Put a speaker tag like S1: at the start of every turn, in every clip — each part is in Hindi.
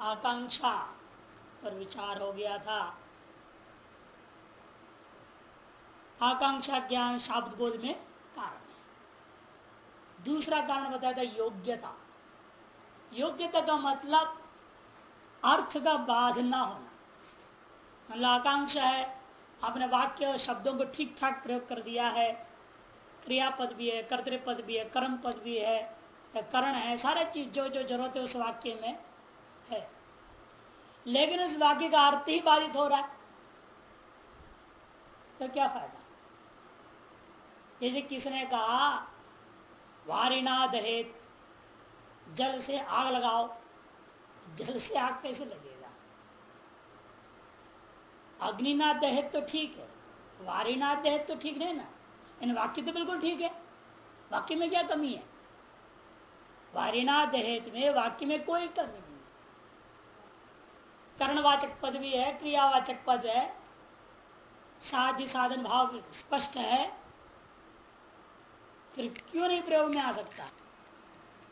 S1: आकांक्षा पर विचार हो गया था। आकांक्षा ज्ञान शाब्द बोध में कारण है। दूसरा कारण बताया था योग्यता। योग्यता का मतलब अर्थ का बाध ना होना। मतलब आकांक्षा है, आपने वाक्य और शब्दों को ठीक ठाक प्रयोग कर दिया है। क्रियापद भी है, कर्तृपद भी है, कर्म पद भी है करण है, सारे चीज़ जो जो ज़रूरत है उस वाक्य में है। लेकिन उस वाक्य का अर्थ ही बाधित हो रहा है। तो क्या फ़ायदा? जैसे किसने कहा वारिना दहेत जल से आग लगाओ, जल से आग कैसे लगेगा? अग्निनाथ दहेत तो ठीक है वारिनाथ दहेत तो ठीक नहीं ना? इन वाक्य तो बिल्कुल ठीक है। वाक्य में क्या कमी है? वारिना दहेत में वाक्य में कोई कमी कर्णवाचक पद भी है, क्रियावाचक पद है। साध्य साधन भाव स्पष्ट है। फिर क्यों नहीं प्रयोग में आ सकता?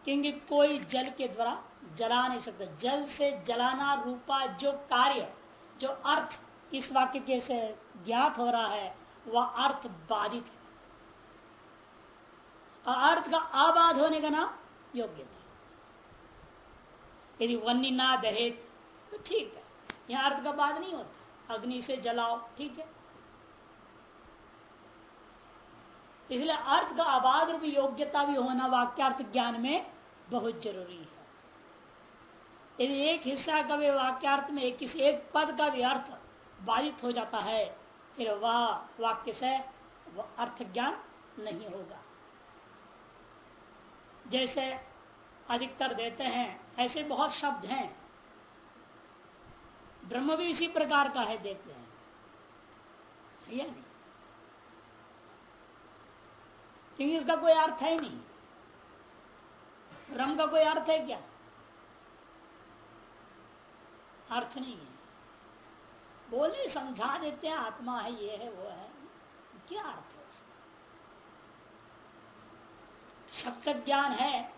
S1: क्योंकि कोई जल के द्वारा जला नहीं सकता। जल से जलाना रूपा जो कार्य, जो अर्थ इस वाक्य के से ज्ञात हो रहा है, वह अर्थ बाधित है। अर्थ का आबाद होने का नाम योग्यता यदि वन्य ना दहेत तो ठीक है। यहाँ अर्थ का बाध नहीं होता। अग्नि से जलाओ, ठीक है? इसलिए अर्थ का आबाद रूपी योग्यता भी होना वाक्यार्थ ज्ञान में बहुत ज़रूरी है। यदि एक हिस्सा का भी वाक्यार्थ में किसी एक पद का भी अर्थ बाधित हो जाता है, फिर वह वाक्य से अर्थ ज्ञान नहीं होगा। जैसे अधिकतर देते हैं, ऐसे बहुत शब्द हैं। ब्रह्म भी इसी प्रकार का है, देखते हैं। या नहीं क्योंकि इसका कोई अर्थ है नहीं। ब्रह्म का कोई अर्थ है क्या? अर्थ नहीं है। बोले, समझा देते हैं, आत्मा है, ये है, वो है। क्या अर्थ है उसका? शब्द ज्ञान है,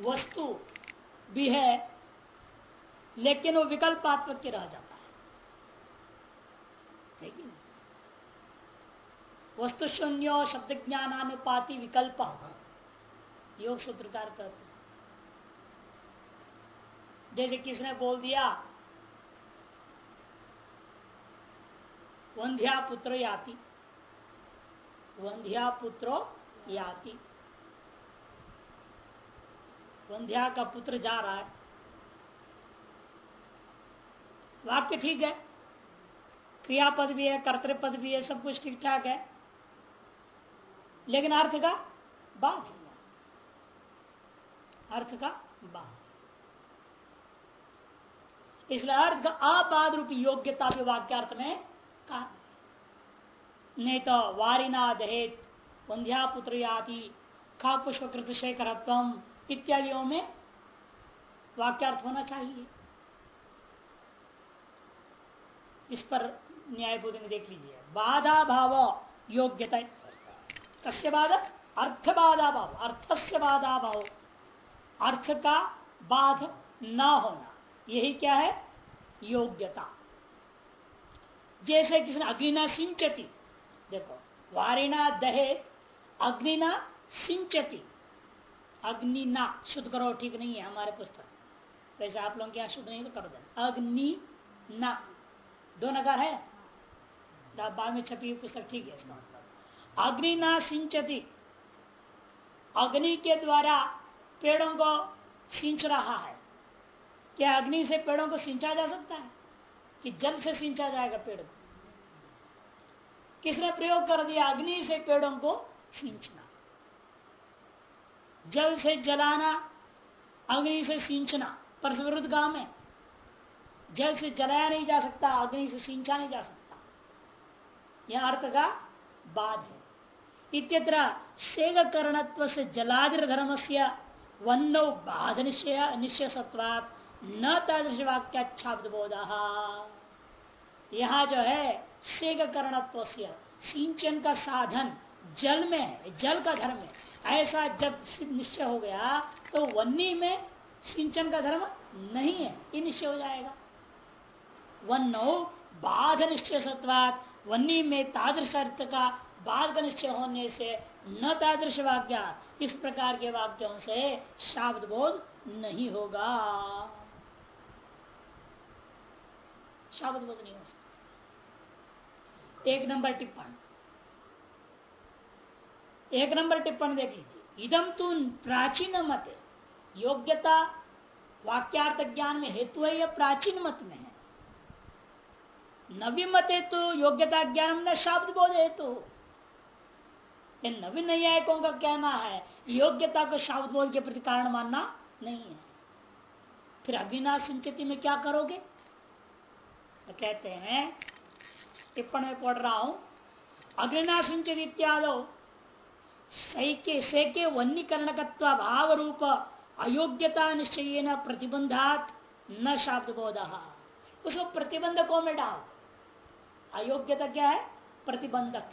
S1: वस्तु भी है लेकिन वो विकल्पात्मक के रह जाता है। लेकिन वस्तु शून्य शब्द ज्ञानानुपाति विकल्प योग सूत्रकार कहते हैं। जैसे किसने बोल दिया, वंध्या पुत्र याति। वंध्या पुत्रो याति। वंध्या का पुत्र जा रहा है। वाक्य ठीक है। क्रियापद भी है, कर्तृपद भी है, सब कुछ ठीक ठाक है। लेकिन अर्थ का बात अर्थ का बात इसलिए अर्थ का अबाध रूपी योग्यता भी वाक्यार्थ में कहा नहीं तो वारिना दहेत, वंध्या पुत्र याति खा पुष्पकृत शेखरत्व इत्यादियों में वाक्यार्थ होना चाहिए। इस पर न्याय बोध में देख लीजिए। बाधा भाव योग्यता कस्य बाधा अर्थ बाधा भाव अर्थ से बाधा भाव। अर्थ का बाध न होना, यही क्या है? योग्यता। जैसे किसी अग्निना सिंचती, देखो, वारिना दहे, अग्निना सिंचती। अग्निना, शुद्ध करो, ठीक नहीं है, हमारे पुस्तक। वैसे आप लोग क्या शुद्ध नहीं तो कर दे अग्नि ना दो नकार है। बाद में छपी पुस्तक, ठीक है इसका मतलब। अग्नि ना सिंचती। अग्नि के द्वारा पेड़ों को सिंच रहा है। क्या अग्नि से पेड़ों को सिंचा जा सकता है? कि जल से सिंचा जाएगा पेड़ को? किसने प्रयोग कर दिया अग्नि से पेड़ों को सिंचना? जल से जलाना, अग्नि से सिंचना। पर विरुद्ध गाँव में जल से जलाया नहीं जा सकता, अग्नि से सिंचा नहीं जा सकता। यह अर्थ का बाद है। इत्यत्र करणत्व से जलादिर धर्म से वन्नो बाध निश्चय निश्चय सत्वात न तादृश वाक्याच्छाब्द बोध यहाँ जो है सेग करणत्व से सिंचन का साधन जल में है, जल का धर्म है। ऐसा जब निश्चय हो गया तो वन्नी में सिंचन का धर्म नहीं है, ये निश्चय हो जाएगा। वनो बाध निश्चय सत्वात वन्नी में तादृश अर्थ का बाध का निश्चय होने से न तादृश वाक्य। इस प्रकार के वाक्यों से शाब्द बोध नहीं होगा। शाब्द बोध नहीं हो सकता। एक नंबर टिप्पण। एक नंबर टिप्पण देख लीजिए इदम तु प्राचीन मत योग्यता वाक्यार्थ ज्ञान में हेतु है यह प्राचीन मत में है? नवी मत तो योग्यता ज्ञान न शब्द बोध हेतु नवीन न्यायिकों का कहना है, योग्यता को शब्द बोध के प्रति कारण मानना नहीं है। फिर अग्निनाश सिंचती में क्या करोगे? तो कहते हैं, टिप्पण में पढ़ रहा हूँ। अग्निनाश सिंचित इत्यादो, सैके, सेके वन्यकरण भाव रूप अयोग्यता निश्चय न प्रतिबंधात न शाब्द बोध उसको प्रतिबंधकों में डाल। अयोग्यता क्या है? प्रतिबंधक।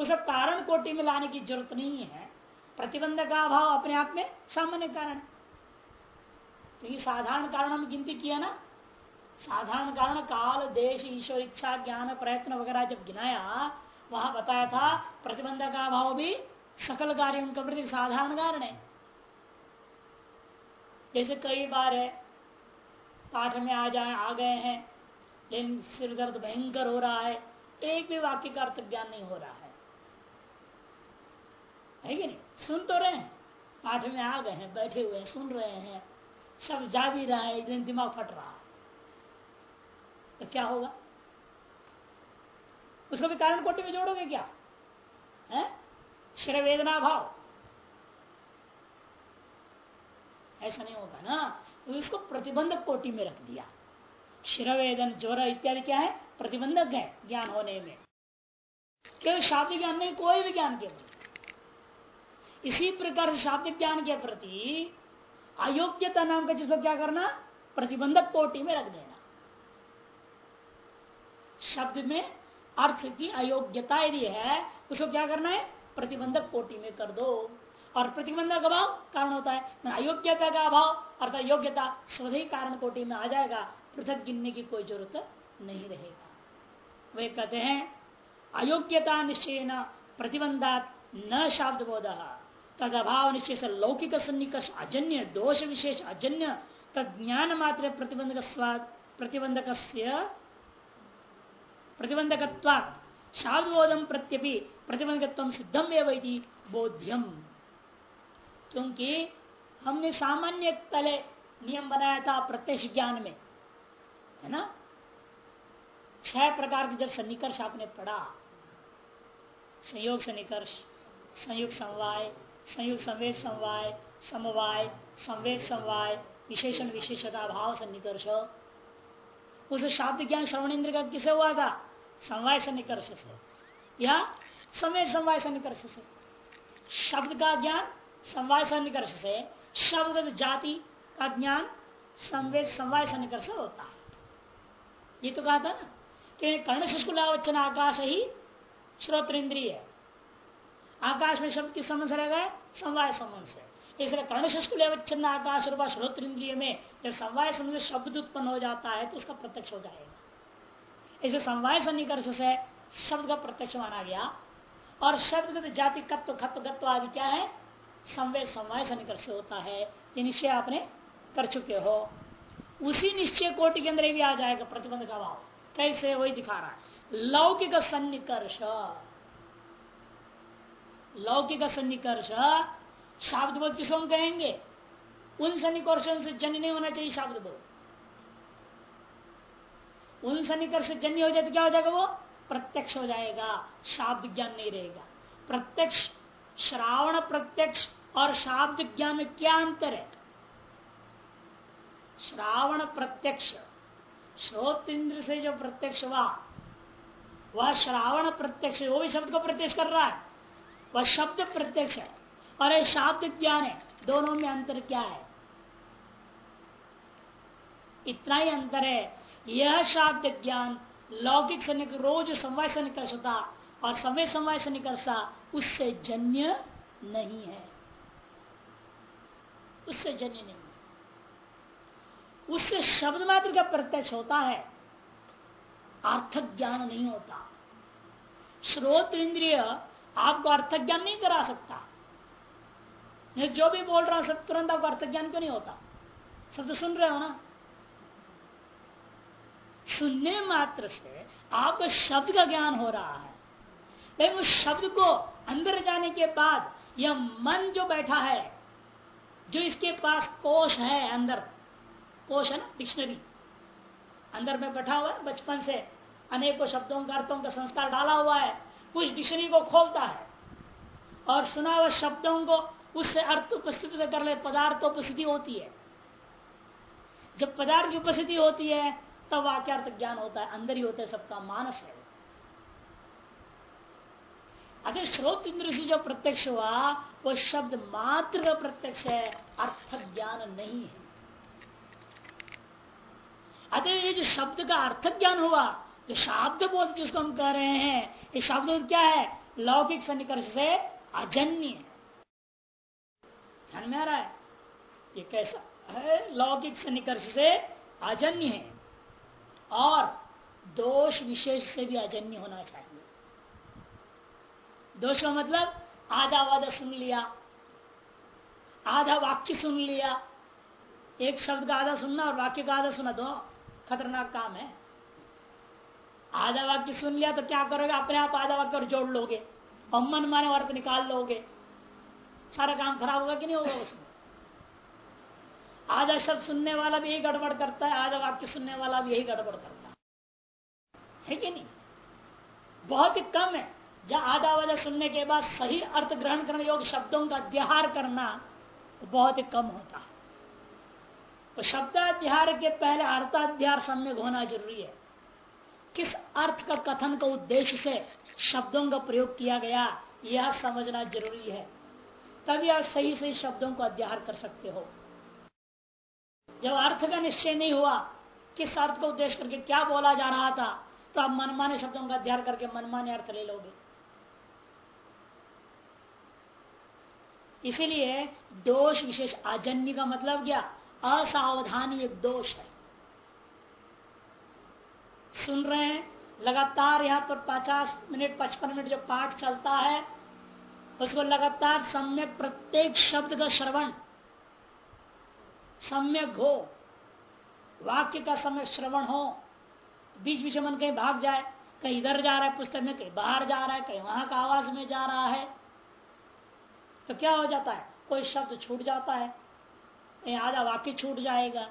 S1: उसको कारण कोटि में लाने की ज़रूरत नहीं है। प्रतिबंधक का अभाव अपने आप में सामान्य कारण क्योंकि साधारण कारण हम गिनती किया ना? साधारण कारण काल, देश, ईश्वर, इच्छा, ज्ञान, प्रयत्न वगैरह जब गिनाया, वहाँ बताया था प्रतिबंध का अभाव भी सकल कार्यों का प्रति साधारण कारण है। जैसे कई बार है, पाठ में आ जाए, आ गए हैं लेकिन सिर दर्द भयंकर हो रहा है, एक भी वाक्य का अर्थ ज्ञान नहीं हो रहा है। है कि नहीं? सुन तो रहे हैं। पाठ में आ गए हैं, बैठे हुए हैं, सुन रहे हैं। सब जा भी रहा है, एक दिन दिमाग फट रहा है। तो क्या होगा? उसको भी कारण कोटि में जोड़ोगे क्या? है? श्र वेदना भाव। ऐसा नहीं होगा ना। तो इसको प्रतिबंधक कोटि में रख दिया। शिरवेदन ज़ोर इत्यादि क्या है? प्रतिबंधक है ज्ञान होने में। केवल शाब्दिक ज्ञान नहीं, कोई भी ज्ञान के इसी प्रकार से शाब्दिक ज्ञान के प्रति अयोग्यता नाम का जिसको क्या करना? प्रतिबंधक कोटि में रख देना। शब्द में अर्थ की अयोग्यता यदि है, उसको क्या करना है? प्रतिबंधक कोटि में कर दो। और प्रतिबंधक का अभाव कारण होता है। अयोग्यता का अभाव अर्थात योग्यता स्वधि कारण कोटि में आ जाएगा। पृथक गिनने की कोई ज़रूरत नहीं रहेगा। वे कहते हैं, अयोग्यता निश्चय न प्रतिबंधात न शाब्द बोध तद अभाव निश्चय से लौकिक सन्निकर्ष अजन्य, दोष विशेष अजन्य तद ज्ञान मात्र प्रतिबंधक स्वाद प्रतिबंधक प्रतिबंधक शाब्दबोधम प्रत्यपि प्रतिबंधकत्व सिद्धम एवं बोध्यम। क्योंकि हमने सामान्य पहले नियम बनाया था प्रत्यक्ष ज्ञान में। है ना? छह प्रकार के जब सन्निकर्ष आपने पढ़ा, संयोग सन्निकर्ष, संयुक्त समवाय, संयुक्त संवेद समवाय समवाय, संवेद समवाय, विशेषण विशेषता, भाव सन्निकर्ष। उस शाब्द ज्ञान श्रवण इंद्र का किसे हुआ था? समवाय सन्निकर्ष से। या समय समवाय सन्निकर्ष से। शब्द का ज्ञान समवाय सन्निकर्ष से। शब्द जाति का ज्ञान संवेद समवाय सन्निकर्ष होता है। ये तो कहा था ना, कि कर्ण शुष्कुलावचन आकाश ही श्रोत्र इंद्रिय आकाश में शब्द किस संबंध रहेगा समवाय संबंध से। इसलिए कर्ण शुष्कुलावचन आकाश रूपा श्रोत्र इंद्रिय में जब समवाय संबंध शब्द उत्पन्न हो जाता है तो उसका प्रत्यक्ष हो जाएगा। इसे समवाय सन्निकर्ष से शब्द का प्रत्यक्ष माना गया। और शब्द जाति कत्व, खत्व, गत्व आदि क्या है? संवेद समवाय सन्निकर्ष होता है। ये निश्चय आपने कर चुके हो। उसी निश्चय कोटि के अंदर भी आ जाएगा, प्रतिबंध का भाव कैसे? वही दिखा रहा है। लौकिक सन्निकर्ष। लौकिक सन्निकर्ष शब्द किसको कहेंगे, उन सन्निकर्षों से जन्य नहीं होना चाहिए शाब्द बोध उन सन्निकर्ष से जन्य हो जाए तो क्या हो जाएगा वो? प्रत्यक्ष हो जाएगा, शाब्द ज्ञान नहीं रहेगा। प्रत्यक्ष, श्रावण प्रत्यक्ष और शाब्द ज्ञान में क्या अंतर है? श्रावण प्रत्यक्ष श्रोत इंद्र से जो प्रत्यक्ष हुआ, वह श्रावण प्रत्यक्ष वो भी शब्द को प्रत्यक्ष कर रहा है। वह शब्द प्रत्यक्ष है। और ये शाब्द ज्ञान है, दोनों में अंतर क्या है? इतना ही अंतर है, यह शाब्द ज्ञान लौकिक से रोज समवाय से निकर्षता और समय समय से निकर्षा उससे जन्य नहीं है। उससे जन्य नहीं उससे शब्द मात्र का प्रत्यक्ष होता है। अर्थ ज्ञान नहीं होता। श्रोत इंद्रिय आपको अर्थ ज्ञान नहीं करा सकता। नहीं, जो भी बोल रहा सब तुरंत आपको अर्थ ज्ञान क्यों नहीं होता? सब तो सुन रहे हो ना? सुनने मात्र से आपको शब्द का ज्ञान हो रहा है। लेकिन उस शब्द को अंदर जाने के बाद यह मन जो बैठा है, जो इसके पास कोष है अंदर कोश है ना डिक्शनरी। अंदर में बैठा हुआ है, बचपन से अनेकों शब्दों का अर्थों का संस्कार डाला हुआ है, उस डिक्शनरी को खोलता है और सुना हुआ शब्दों को उससे अर्थ उपस्थित कर ले, पदार्थ उपस्थिति होती है। जब पदार्थ की उपस्थिति होती है, तब वाक्यार्थ ज्ञान होता है, अंदर ही होता है, सबका मानस है। अगर श्रोत इंद्र से जो प्रत्यक्ष हुआ, वो शब्द मात्र प्रत्यक्ष है, अर्थ ज्ञान नहीं है। अतः ये जो शब्द का अर्थ ज्ञान हुआ जो शब्द बोध जिसको हम कह रहे हैं, ये शब्द क्या है? लौकिक सन्निकर्ष से अजन्य। है ध्यान में आ रहा है? ये कैसा है? लौकिक सन्निकर्ष से अजन्य है। और दोष विशेष से भी अजन्य होना चाहिए। दोष का मतलब आधा वादा सुन लिया, आधा वाक्य सुन लिया, एक शब्द का आधा सुनना और वाक्य का आधा सुना दो खतरनाक काम है। आधा वाक्य सुन लिया तो क्या करोगे? अपने आप आधा वाक्य और जोड़ लोगे। और मन माने अर्थ निकाल लोगे। सारा काम खराब होगा कि नहीं होगा उसमें? आधा शब्द सुनने वाला भी यही गड़बड़ करता है आधा वाक्य सुनने वाला भी यही गड़बड़ करता है। है कि नहीं? बहुत ही कम है। जहाँ आधा वादा सुनने के बाद सही अर्थ ग्रहण करने योग्य शब्दों का अध्याहार करना बहुत ही कम होता है। तो शब्दाध्यार के पहले अर्थाध्यार सम्यक होना ज़रूरी है। किस अर्थ का कथन का उद्देश्य से शब्दों का प्रयोग किया गया, यह समझना ज़रूरी है। तभी आप सही सही शब्दों को अध्याहार कर सकते हो। जब अर्थ का निश्चय नहीं हुआ, किस अर्थ को उद्देश्य करके क्या बोला जा रहा था तो आप मनमाने शब्दों का अध्ययन करके मनमाने अर्थ ले लोगे। इसीलिए दोष विशेष आजन्य का मतलब क्या? असावधानी एक दोष है। सुन रहे हैं? लगातार यहाँ पर पचास मिनट, पचपन मिनट जो पाठ चलता है, उसको लगातार सम्यक प्रत्येक शब्द का श्रवण, सम्यक हो, वाक्य का समय श्रवण हो बीच बीच मन कहीं भाग जाए, कहीं इधर जा रहा है पुस्तक में, कहीं बाहर जा रहा है, कहीं वहाँ का आवाज़ में जा रहा है तो क्या हो जाता है? कोई शब्द छूट जाता है। आधा वाक्य छूट जाएगा।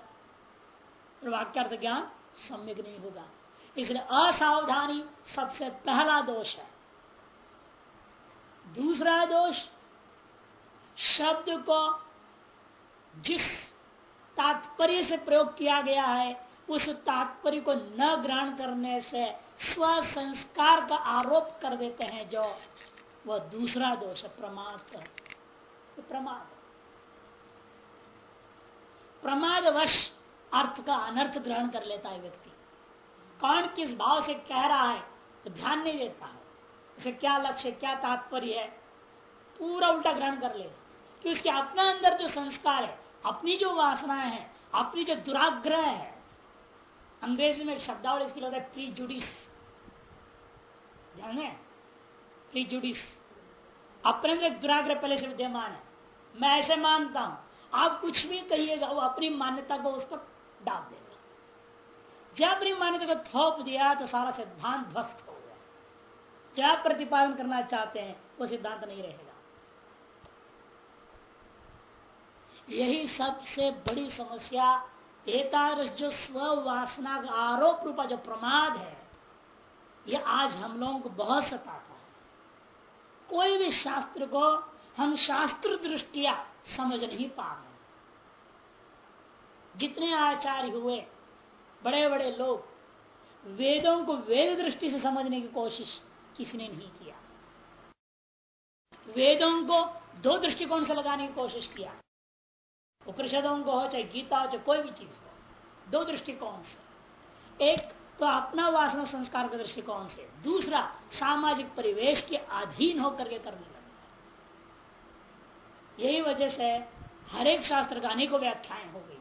S1: और वाक्यार्थ ज्ञान सम्यक नहीं होगा। इसलिए असावधानी सबसे पहला दोष है। दूसरा दोष, शब्द को जिस तात्पर्य से प्रयोग किया गया है, उस तात्पर्य को न ग्रहण करने से स्व संस्कार का आरोप कर देते हैं जो, वह दूसरा दोष है प्रमाद प्रमाद प्रमादवश अर्थ का अनर्थ ग्रहण कर लेता है व्यक्ति। कौन किस भाव से कह रहा है तो ध्यान नहीं देता है। उसे क्या लक्ष्य, क्या तात्पर्य है, पूरा उल्टा ग्रहण कर ले। कि उसके अपना अंदर जो संस्कार है, अपनी जो वासनाएँ हैं, अपनी जो दुराग्रह है। अंग्रेज़ी में एक शब्दावली इसके लिए प्री जुडिस प्री जुडिस अपने दुराग्रह पहले से विद्यमान है। मैं ऐसे मानता हूँ। आप कुछ भी कहिएगा, वो अपनी मान्यता को उस पर डाल देगा। जब अपनी मान्यता को थोप दिया तो सारा सिद्धांत ध्वस्त हो गया। जब प्रतिपादन करना चाहते हैं, वो सिद्धांत नहीं रहेगा। यही सबसे बड़ी समस्या एतादृश जो स्व वासना का आरोप रूपा जो प्रमाद है, ये आज हम लोगों को बहुत सताता है। कोई भी शास्त्र को हम शास्त्र दृष्टिया समझ नहीं पा रहे जितने आचार्य हुए बड़े बड़े लोग, वेदों को वेद दृष्टि से समझने की कोशिश किसी ने नहीं किया? वेदों को दो दृष्टिकोण से लगाने की कोशिश किया। उपनिषदों को हो, चाहे गीता हो, चाहे कोई भी चीज़ हो, दो दृष्टिकोण से। एक तो अपना वासना संस्कार के दृष्टिकोण से, दूसरा सामाजिक परिवेश के अधीन होकर के करने लगता यही वजह से हर एक शास्त्र का अनेकों व्याख्याएँ हो गई।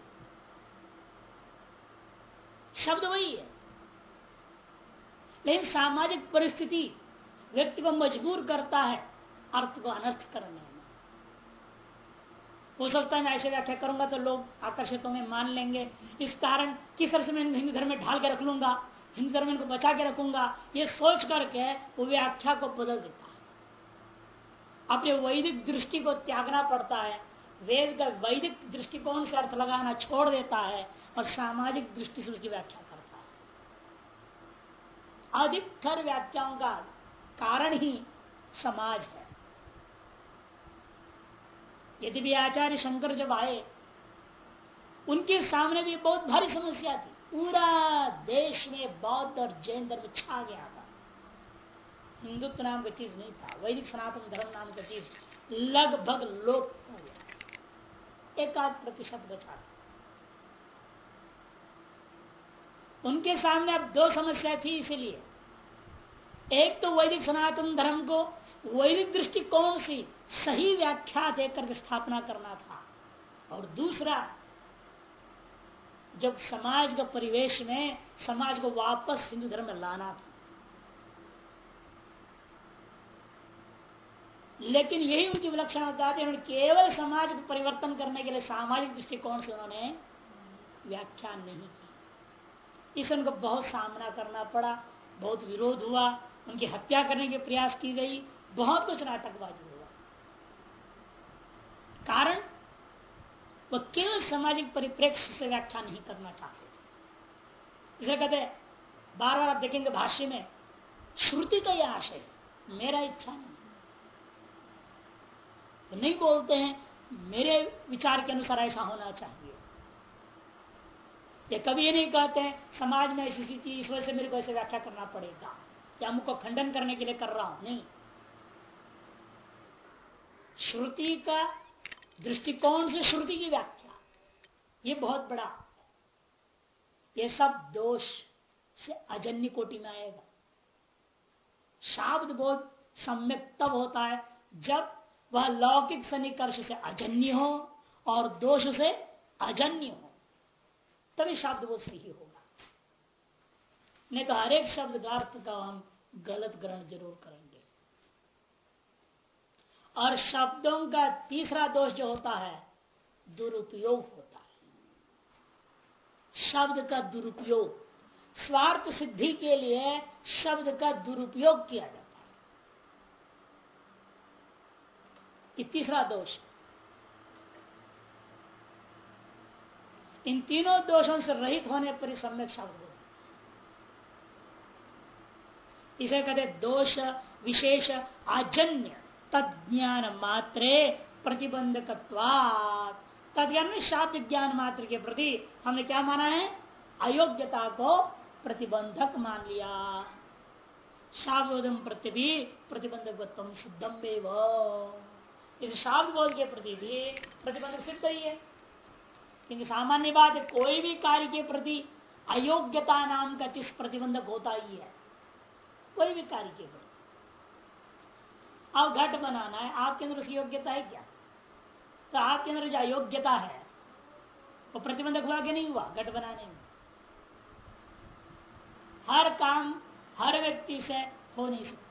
S1: शब्द वही है। लेकिन सामाजिक परिस्थिति व्यक्ति को मजबूर करता है, अर्थ को अनर्थ करने। में हो सकता है मैं ऐसे व्याख्या करूँगा तो लोग आकर्षित होंगे, मान लेंगे। इस कारण किस तरह से मैं हिंदू धर्म में ढाल के रख लूँगा, हिंदू धर्म को बचा के रखूँगा, ये सोच करके वो व्याख्या को बदल देता अपने वैदिक दृष्टि को त्यागना पड़ता है। वेद का वैदिक दृष्टिकोण से अर्थ लगाना छोड़ देता है और सामाजिक दृष्टि से उसकी व्याख्या करता है। अधिकतर व्याख्याओं का कारण ही समाज है। यदि भी आचार्य शंकर जब आए, उनके सामने भी बहुत भारी समस्या थी। पूरा देश में बौद्ध और जैन धर्म छा गया। हिंदुत्व नाम का चीज़ नहीं था, वैदिक सनातन धर्म नाम का चीज़ लगभग लोप हो गया। एक आध प्रतिशत बचा उनके सामने अब दो समस्या थी इसीलिए। एक तो वैदिक सनातन धर्म को वैदिक दृष्टिकोण से सही व्याख्या देकर स्थापना करना था। और दूसरा, जब समाज का परिवेश में समाज को वापस हिंदू धर्म में लाना था। लेकिन यही उनकी विलक्षणता थी उन्होंने केवल समाज को परिवर्तन करने के लिए सामाजिक दृष्टिकोण से उन्होंने व्याख्या नहीं की। इस उनको बहुत सामना करना पड़ा, बहुत विरोध हुआ, उनकी हत्या करने के प्रयास की गई, बहुत कुछ नाटकबाजी हुआ। कारण वह केवल सामाजिक परिप्रेक्ष्य से व्याख्या नहीं करना चाहते थे। इसे कहते बार बार आप देखेंगे भाष्य में, श्रुति का यह आशय मेरा इच्छा नहीं। तो नहीं बोलते हैं, मेरे विचार के अनुसार ऐसा होना चाहिए। ये कभी ये नहीं कहते हैं, समाज में ऐसी स्थिति, इस वजह से मेरे को ऐसे व्याख्या करना पड़ेगा। या मुझको खंडन करने के लिए कर रहा हूँ। नहीं। श्रुति का दृष्टिकोण से श्रुति की व्याख्या। ये बहुत बड़ा ये सब दोष से अजन्य कोटि में आएगा। शाब्द बोध सम्यक तब होता है जब वह लौकिक सन्निकर्ष से अजन्य हो और दोष से अजन्य हो। तभी शब्द वो सही होगा। नहीं तो हरेक शब्द का अर्थ का हम गलत ग्रहण ज़रूर करेंगे। और शब्दों का तीसरा दोष जो होता है, दुरुपयोग होता है। शब्द का दुरुपयोग, स्वार्थ सिद्धि के लिए शब्द का दुरुपयोग किया जाता है ये तीसरा दोष। इन तीनों दोषों से रहित होने पर ही सम्यक शब्द इसे कहते दोष विशेष आजन्य तज्ञान मात्रे प्रतिबंधक तद शाब्द ज्ञान मात्र के प्रति हमने क्या माना है? अयोग्यता को प्रतिबंधक मान लिया। शाब्दम प्रति भी प्रतिबंधक शुद्धम सिद्धम इस शाब्द बोल के प्रति भी प्रतिबंधक सिद्ध ही है। क्योंकि सामान्य बात है, कोई भी कार्य के प्रति अयोग्यता नाम का चीज़ प्रतिबंधक होता ही है, कोई भी कार्य के प्रति। अब घट बनाना है, आपके अंदर उसकी योग्यता है क्या? तो आपके अंदर जो अयोग्यता है, वो प्रतिबंधक हुआ कि नहीं हुआ, घट बनाने में? हर काम हर व्यक्ति से हो नहीं सकता।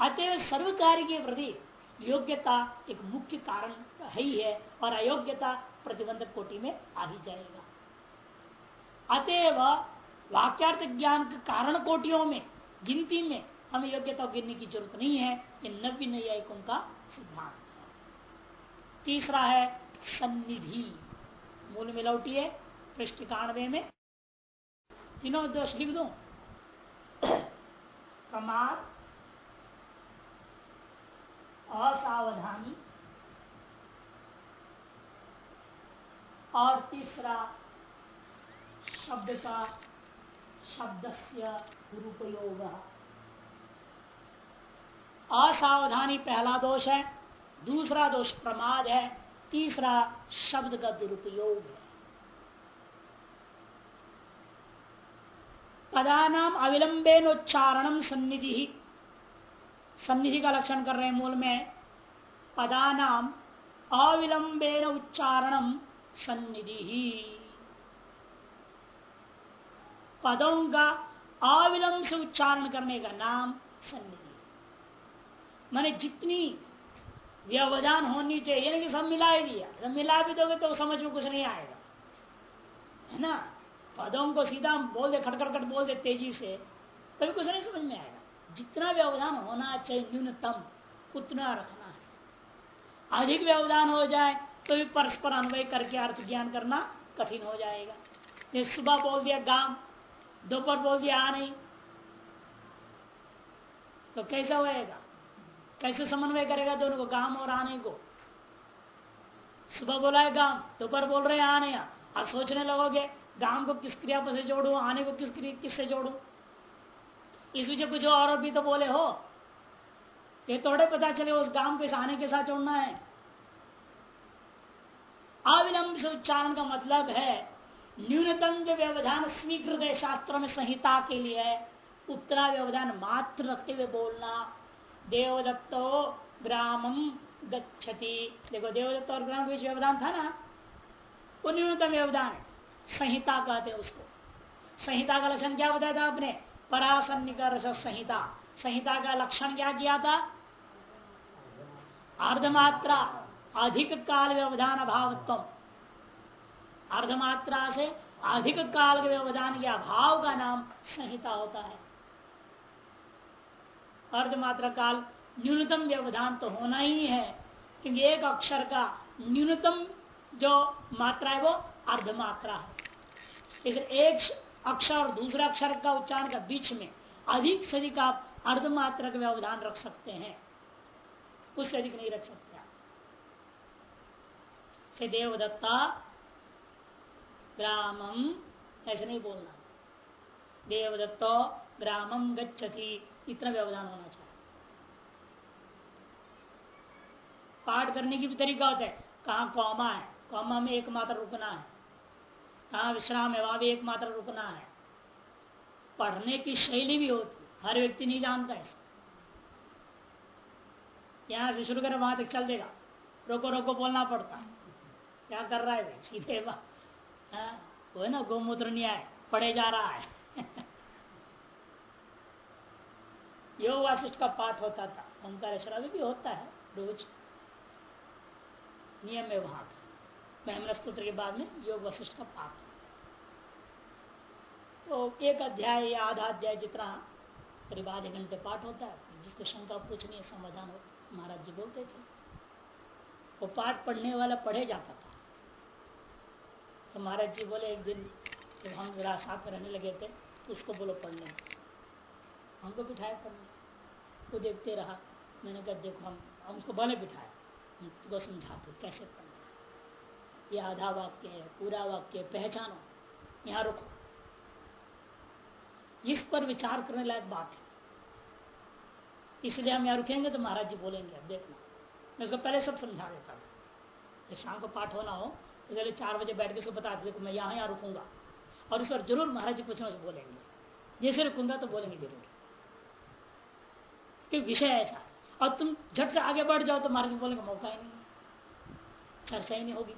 S1: अतएव सर्व कार्य के प्रति योग्यता एक मुख्य कारण है ही है और अयोग्यता प्रतिबंधक कोटि में आ ही जाएगा। अतएव वाक्यार्थ ज्ञान के कारण कोटियों में, गिनती में हमें योग्यता गिनने की ज़रूरत नहीं है, ये नव्य न्यायिकों का सिद्धांत है। तीसरा है सन्निधि। मूल में लौटिए पृष्ठ कानवे में। तीनों दोष लिख दो। प्रमाद असावधानी। और तीसरा शब्द का शब्द से दुरुपयोग। असावधानी पहला दोष है, दूसरा दोष प्रमाद है, तीसरा शब्द का दुरुपयोग। है पदानाम अविलंबेन उच्चारणम सन्निधि। सन्निधि का लक्षण कर रहे हैं मूल में। पदा पदानाम अविलंबेन उच्चारणम सन्निधि। पदों का अविलंब से उच्चारण करने का नाम सन्निधि। माने जितनी व्यवधान होनी चाहिए, यानी कि सब मिला ही दिया। जब मिला भी दोगे तो समझ में कुछ नहीं आएगा। है ना? पदों को सीधा बोल दे, खटखट खट बोल दे तेज़ी से, तभी कुछ नहीं समझ में आएगा। जितना व्यवधान होना चाहिए, न्यूनतम, उतना रखना है। अधिक व्यवधान हो जाए तो भी परस्पर अन्वय करके अर्थ ज्ञान करना कठिन हो जाएगा। सुबह बोल दिया, गाँव। दोपहर बोल दिया, आ नहीं। तो कैसा होएगा? कैसे समन्वय करेगा दोनों को, गाँव और आने को? सुबह बोला है, गाँव। दोपहर बोल रहे हैं, आने। अब सोचने लगोगे, गाँव को किस क्रिया से जोड़ू, आने को किस क्रिया, किससे जोड़ू? इस बीच कुछ और भी तो बोले हो। ये थोड़े पता चले, उस गाँव के आने के साथ जोड़ना है। अविलंब से उच्चारण का मतलब है, न्यूनतम जो व्यवधान स्वीकृत है शास्त्रों में संहिता के लिए, उतना व्यवधान मात्र रखते हुए बोलना, देवदत्तो ग्रामम गच्छति। देखो, देवदत्त और ग्राम के बीच व्यवधान था ना? वो न्यूनतम व्यवधान संहिता कहते उसको। संहिता का लक्षण क्या बताया था आपने? परासन्निकर संहिता संहिता का लक्षण क्या किया था? अर्धमात्रा, अधिक काल व्यवधान अभावत्व अर्धमात्रा से अधिक काल के व्यवधान के अभाव का नाम संहिता होता है। अर्धमात्रा काल न्यूनतम व्यवधान तो होना ही है, क्योंकि एक अक्षर का न्यूनतम जो मात्रा है वो अर्धमात्रा है। लेकिन एक अक्षर और दूसरा अक्षर का उच्चारण का बीच में अधिक से अधिक आप अर्धमात्र का व्यवधान रख सकते हैं। उससे अधिक नहीं रख सकते से देवदत्ता, ग्रामम, ऐसे नहीं बोलना। देवदत्तो, ग्रामम गच्छति, इतना व्यवधान होना चाहिए। पाठ करने की भी तरीका होता है। कहा कौमा है? कौमा में एकमात्र रुकना है। कहा विश्राम है वहाँ भी एकमात्र रुकना है। पढ़ने की शैली भी होती हर व्यक्ति नहीं जानता है यहाँ से शुरू करें वहाँ तक चल देगा। रोको रोको बोलना पड़ता है। क्या कर रहा है भाई? सीधे हाँ, वो है ना गोमूत्र न्याय। पढ़े जा रहा है। योग वाशिष्ठ का पाठ होता था। ओंकार भी होता है रोज। नियम में वहाँ का महिमला स्त्रोत्र के बाद में योग वशिष्ठ का पाठ तो एक अध्याय या आधा अध्याय जितना करीब आधे घंटे पाठ होता है, जिसको शंका पूछनी समाधान हो, महाराज जी बोलते थे। वो पाठ पढ़ने वाला पढ़े जाता था। तो महाराज जी बोले, एक दिन जब हम साथ रहने लगे थे तो उसको बोलो पढ़ने हमको बिठाया पढ़ने वो देखते रहा। मैंने कहा, देखो, हम हम उसको बोले बिठाया तुमको समझाते, कैसे पढ़ना ये आधा वाक्य है, पूरा वाक्य, पहचानो। यहाँ रुको। इस पर विचार करने लायक बात है। इसलिए हम यहाँ रुकेंगे तो महाराज जी बोलेंगे, अब देखना। मैं उसको पहले सब समझा देता था शाम को पाठ होना हो तो चले चार बजे बैठ के उसको बता देखो मैं यहाँ यहाँ रुकूँगा। और इस पर ज़रूर महाराज जी पूछना बोलेंगे। जैसे रुकूँगा तो बोलेंगे ज़रूर। कि विषय ऐसा और तुम झट से आगे बढ़ जाओ तो महाराज जी बोलेंगे, मौका ही नहीं। चर्चा ही नहीं होगी।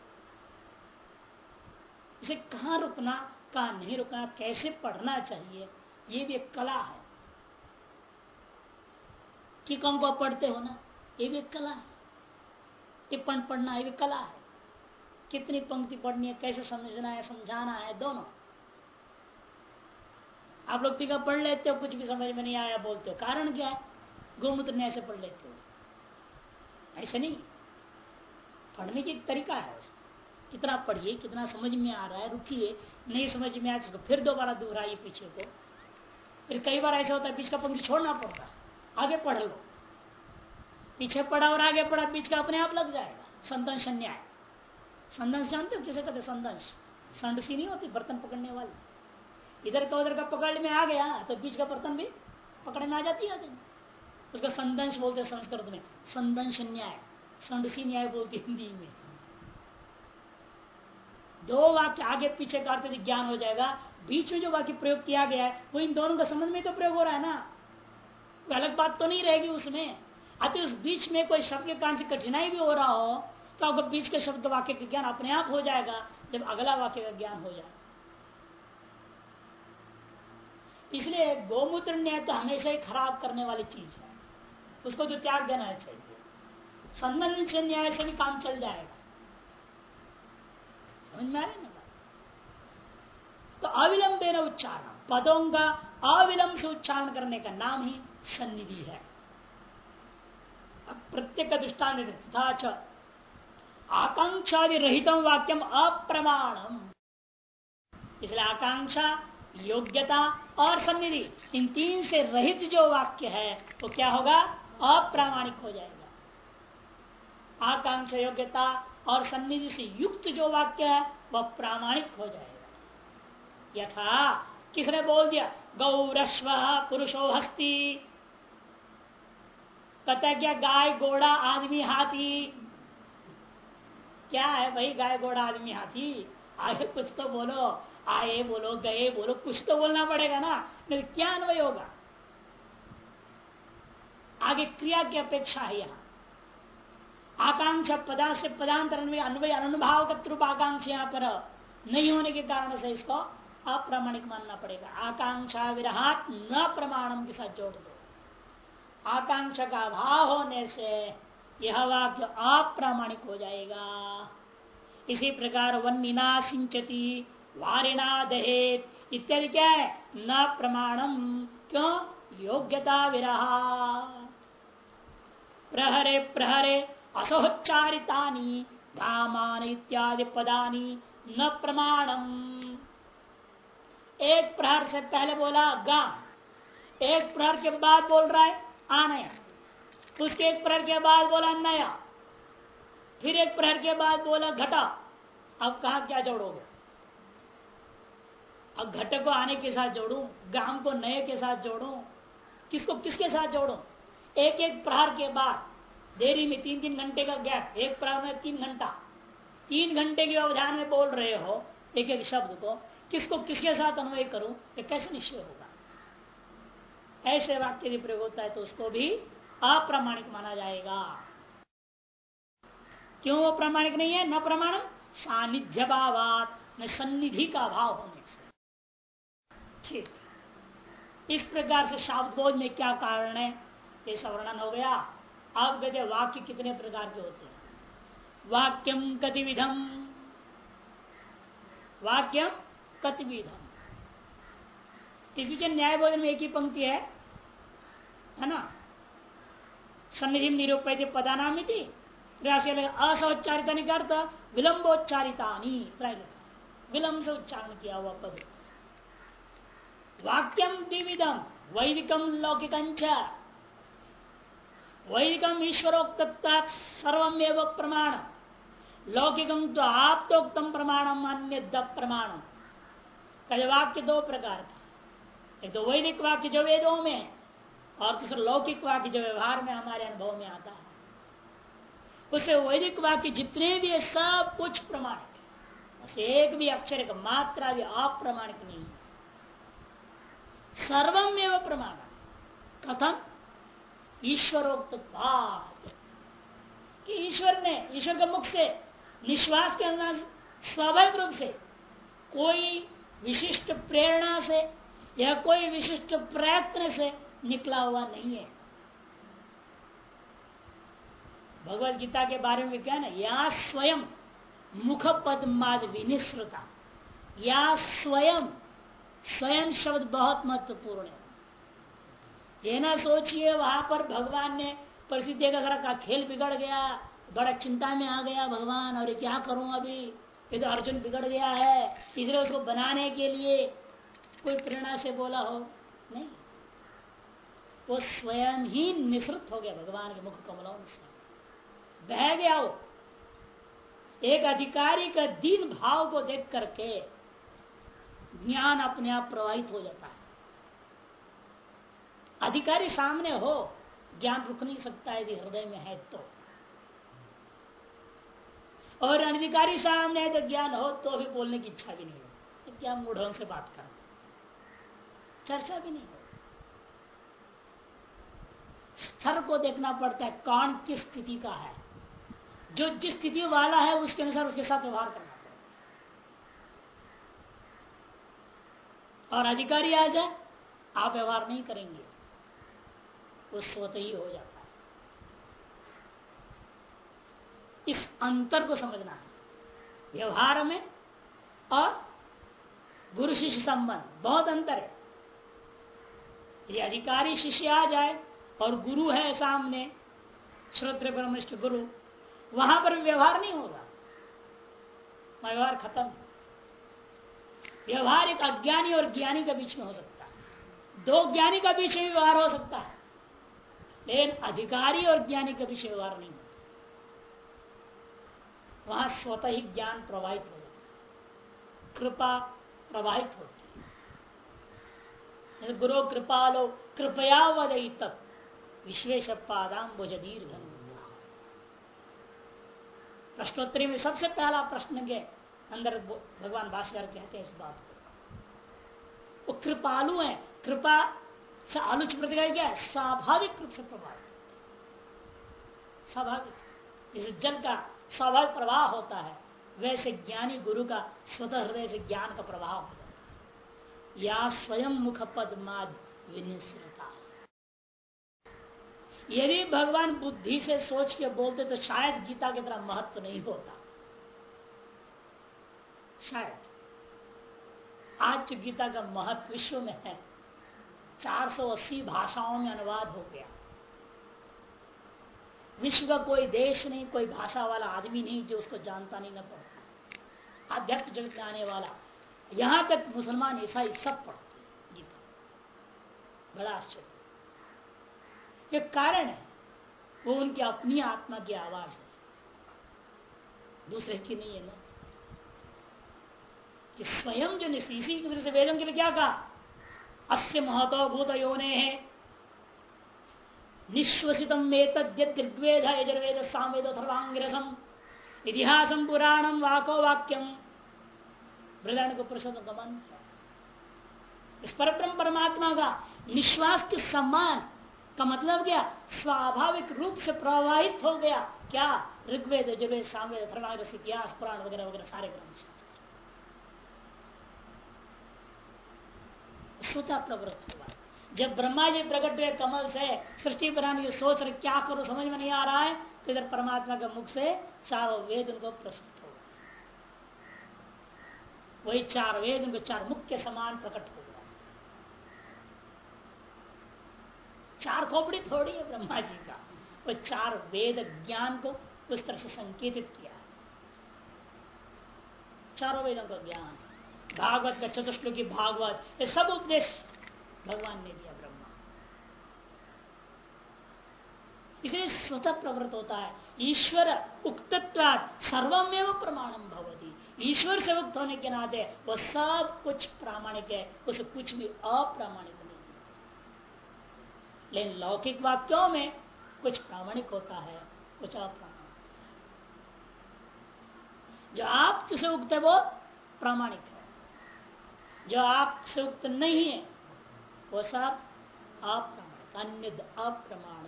S1: इसे कहा रुकना, कहा नहीं रुकना, कैसे पढ़ना चाहिए, ये भी एक कला है। टीकों को पढ़ते हो ना, ये भी एक कला है। टिप्पण पढ़ना ये भी कला है। कितनी पंक्ति पढ़नी है, कैसे समझना है, समझाना है, दोनों। आप लोग टीका पढ़ लेते हो, कुछ भी समझ में नहीं आया, बोलते हो। कारण क्या है? गोमूत्र ने ऐसे पढ़ लेते हो। ऐसे नहीं। पढ़ने की एक तरीका है उसका। कितना पढ़िए, कितना समझ में आ रहा है, रुकिए, नहीं समझ में आया तो फिर दोबारा दोहराइए पीछे को। फिर कई बार ऐसा होता है, बीच का पंक्ति छोड़ना पड़ता आगे पढ़ लो। पीछे पढ़ा और आगे पढ़ा, बीच का अपने आप लग जाएगा। संतंश न्याय संदंश जानते हो किसे कहते संदंश? संडसी नहीं होती, बर्तन पकड़ने वाली। इधर का उधर का पकड़ में आ गया तो बीच का बर्तन भी पकड़ में आ जाती है उसका संदंश बोलते संस्कृत में, संदंश न्याय संडसी न्याय बोलती हिंदी में। दो वाक्य आगे पीछे का अर्थ ज्ञान हो जाएगा, बीच में जो वाक्य प्रयोग किया गया है, वो इन दोनों का संबंध में तो प्रयोग हो रहा है ना? अलग बात तो नहीं रहेगी उसमें। अतः उस बीच में कोई शब्द के कारण से कठिनाई भी हो रहा हो तो आपको बीच के शब्द वाक्य का ज्ञान अपने आप हो जाएगा, जब अगला वाक्य का ज्ञान हो जाए। इसलिए गोमूत्र न्याय तो हमेशा ही खराब करने वाली चीज़ है। उसको जो त्याग देना चाहिए। संदन से न्याय से भी काम चल जाएगा। समझ में आ रहे तो अविलंब न उच्चारण पदों का अविलंब से उच्चारण करने का नाम ही सन्निधि है। प्रत्येक दृष्टान तथा आकांक्षादि रहित वाक्यम अप्रमाणम। इसलिए आकांक्षा, योग्यता और सन्निधि, इन तीन से रहित जो वाक्य है, वो तो क्या होगा? अप्रामाणिक हो जाएगा। आकांक्षा, योग्यता और सन्निधि से युक्त जो वाक्य है, वह प्रामाणिक हो जाएगा। यथा किसने बोल दिया? गौरस्व पुरुषो हस्ती। कहता क्या गाय घोड़ा आदमी हाथी? क्या है भाई गाय घोड़ा आदमी हाथी? आगे कुछ तो बोलो। आए बोलो, गए बोलो, कुछ तो बोलना पड़ेगा ना। नहीं क्या अन्वय होगा? आगे क्रिया की अपेक्षा है यहाँ। आकांक्षा पदा से पदांतर अन्वय अनुभाव का त्रुप आकांक्षा यहाँ पर नहीं होने के कारण से इसको अप्रामाणिक मानना पड़ेगा। आकांक्षा विरहात न प्रमाणम के साथ जोड़ दो। आकांक्षा का अभाव होने से यह वाक्य अप्रामाणिक हो जाएगा। इसी प्रकार वन्यना सिंचती वारिणा दहेत इत्यादि क्या है? न प्रमाणम क्यों? योग्यता विरहा प्रहरे प्रहरे असोच्चारिता धामान इत्यादि पदानी न प्रमाणम। एक प्रहर से पहले बोला गाम एक प्रहर के बाद बोल रहा है, आनया। उसके एक प्रहर के बाद बोला, नया। फिर एक प्रहर के बाद बोला, घटा। अब कहा क्या जोड़ोगे? अब घट को आने के साथ जोड़ू गाम को नए के साथ जोड़ू। किसको, किसके साथ जोड़ू? एक एक प्रहर के बाद। देरी में तीन तीन घंटे का गैप, एक प्रहर में तीन घंटा। तीन घंटे के व्यवधान में बोल रहे हो, एक एक शब्द को, किसको, किसके साथ अन्वय करूँ, ये कैसे निश्चय होगा? ऐसे वाक्य यदि प्रयोग होता है तो उसको भी अप्रामाणिक माना जाएगा। क्यों वो प्रामाणिक नहीं है? न प्रमाणम सानिध्य भावात न सन्निधि का भाव होने से। ठीक। इस प्रकार से शाब्द बोध में क्या कारण है? ये वर्णन हो गया। अब कहते वाक्य कितने प्रकार के होते हैं? वाक्यम कतिविधम वाक्यम कतिविधम इस बीच न्याय बोधन में एक ही पंक्ति है है ना? सन्निधि निरूपय पदा नाम असोच्चारिता ने अर्थ? विलंबोच्चारिता विलंब से उच्चारण किया हुआ पद। वाक्यम द्विविधम, वैदिकम लौकिकं वैदिकम ईश्वरोक्त सर्वमेव प्रमाण लौकिकम तो आप तो प्रमाणम अन्य प्रमाण वाक्य दो प्रकार का एक तो वैदिक वाक्य जो वेदों में, और दूसरा लौकिक वाक्य जो व्यवहार में हमारे अनुभव में आता है। उसे वैदिक वाक्य जितने भी है, सब कुछ प्रमाणिक है। एक भी अक्षर का मात्रा भी अप्रमाणिक नहीं है। सर्वम एवं प्रमाण। कथम? ईश्वरोक्त कि ईश्वर ने, ईश्वर के मुख से, निश्वास के अंदर, स्वाभाविक रूप से, कोई विशिष्ट प्रेरणा से, या कोई विशिष्ट प्रयत्न से निकला हुआ नहीं है। भगवत गीता के बारे में क्या ना? या स्वयं मुख पद्माद विनिश्रता या स्वयं स्वयं शब्द बहुत महत्वपूर्ण है। ये ना सोचिए, वहाँ पर भगवान ने परिस्थिति का खेल बिगड़ गया, बड़ा चिंता में आ गया भगवान, और क्या करूँ अभी? ये तो अर्जुन बिगड़ गया है। इसलिए उसको बनाने के लिए कोई प्रेरणा से बोला हो? नहीं। वो स्वयं ही निसृत हो गया भगवान के मुख कमलों से। बह गया वो। एक अधिकारी का दीन भाव को देख करके ज्ञान अपने आप प्रवाहित हो जाता है। अधिकारी सामने हो, ज्ञान रुक नहीं सकता यदि हृदय में है तो। और अनधिकारी सामने है तो ज्ञान हो तो भी बोलने की इच्छा भी नहीं हो। तो क्या मूढ़ों से बात कर? चर्चा भी नहीं हो। स्तर को देखना पड़ता है, कौन किस स्थिति का है। जो जिस स्थिति वाला है, उसके अनुसार उसके साथ व्यवहार करना पड़ेगा। और अधिकारी आ जाए, आप व्यवहार नहीं करेंगे। वो स्वतः ही हो जाता है। इस अंतर को समझना है। व्यवहार में और गुरु शिष्य संबंध, बहुत अंतर है। यदि अधिकारी शिष्य आ जाए और गुरु है सामने, श्रोत्र ब्रह्मिष्ठ गुरु, वहाँ पर व्यवहार नहीं होगा। व्यवहार खत्म। व्यवहार एक अज्ञानी और ज्ञानी के बीच में हो सकता है। दो ज्ञानी का बीच में व्यवहार हो सकता है। लेकिन अधिकारी और ज्ञानी के बीच व्यवहार नहीं होता। वहाँ स्वतः ही ज्ञान प्रवाहित हो जाता कृपा प्रवाहित होती है। गुरु कृपालो कृपया वदई तक विश्वेश पादाम दीर्घ। प्रश्नोत्तरी में सबसे पहला प्रश्न के अंदर भगवान भास्कर कहते हैं इस बात को। वो कृपालु है। कृपा से आलुच प्रतिक्रिया क्या है? स्वाभाविक रूप से प्रभावित स्वाभाविक। जैसे जल का स्वाभाविक प्रवाह होता है, वैसे ज्ञानी गुरु का स्वतः हृदय से ज्ञान का प्रभाव हो जाता है। या स्वयं मुख पद माद विनिश्रता यदि भगवान बुद्धि से सोच के बोलते तो शायद गीता की तरह महत्व नहीं होता। शायद। आज गीता का महत्व विश्व में है। 480 भाषाओं में अनुवाद हो गया। विश्व का कोई देश नहीं, कोई भाषा वाला आदमी नहीं जो उसको जानता नहीं, न पढ़ता। आध्यात्म जगत में आने वाला। यहाँ तक मुसलमान ईसाई सब पढ़ते गीता बड़ा आश्चर्य। एक कारण है, वो उनकी अपनी आत्मा की आवाज़ है। दूसरे की नहीं है ना। कि स्वयं जो इसी की वजह से वेदों के लिए क्या कहा? अस्य महतो भूत योने है निश्वसितम यजुर्वेद सामवेद थर्वांगिरसम इतिहासम पुराणम वाको वाक्यम। बृदान को प्रसन्न का मंत्र इस परब्रह्म परमात्मा का निश्वास के सम्मान का मतलब क्या? स्वाभाविक रूप से प्रवाहित हो गया। क्या? ऋग्वेद, यजुर्वेद, सामवेद धर्माग्रस इतिहास, पुराण वगैरह वगैरह सारे ग्रंथ। स्वतः प्रवृत्त हुआ। जब ब्रह्मा जी प्रकट हुए कमल से सृष्टि बनाने की सोच रहे, क्या करो, समझ में नहीं आ रहा है तो इधर परमात्मा के मुख से चारों वेद उनको प्रस्तुत हो वही चार वेद उनको चार मुख्य समान प्रकट हो गया चार खोपड़ी थोड़ी है ब्रह्मा जी का। वो चार वेद ज्ञान को उस तरह से संकेतित किया चारों वेदों का ज्ञान। भागवत का चतुश्लोकी भागवत, ये सब उपदेश भगवान ने दिया ब्रह्मा। इसलिए स्वतः प्रवृत्त होता है, ईश्वर उक्तत्वाद सर्वमेव प्रमाणम भवती। ईश्वर से उक्त होने के नाते वह सब कुछ प्रामाणिक है, उसे कुछ भी अप्रामाणिक नहीं है। लेकिन लौकिक वाक्यों में कुछ प्रामाणिक होता है, कुछ अप्रामाणिक। जो आप जिसे उक्त है वो प्रामाणिक जो आप उक्त नहीं है, वो सब अप्रमाण अन्य अप्रमाण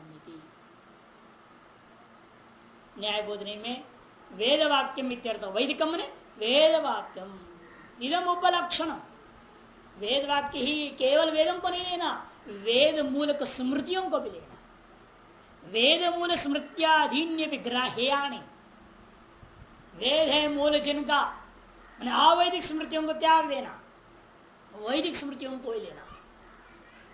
S1: न्याय बोधने में वेद वाक्यम वैदिकम ने वेद वाक्यम इदम उपलक्षण वेद वाक्य ही केवल वेदम को नहीं लेना, वेद मूलक स्मृतियों को भी लेना। वेद मूल स्मृत्याधीन्य विग्राह्याणी। वेद है मूल जिनका, मैंने अवैधिक स्मृतियों को त्याग देना। वैदिक स्मृतियों को ही लेना।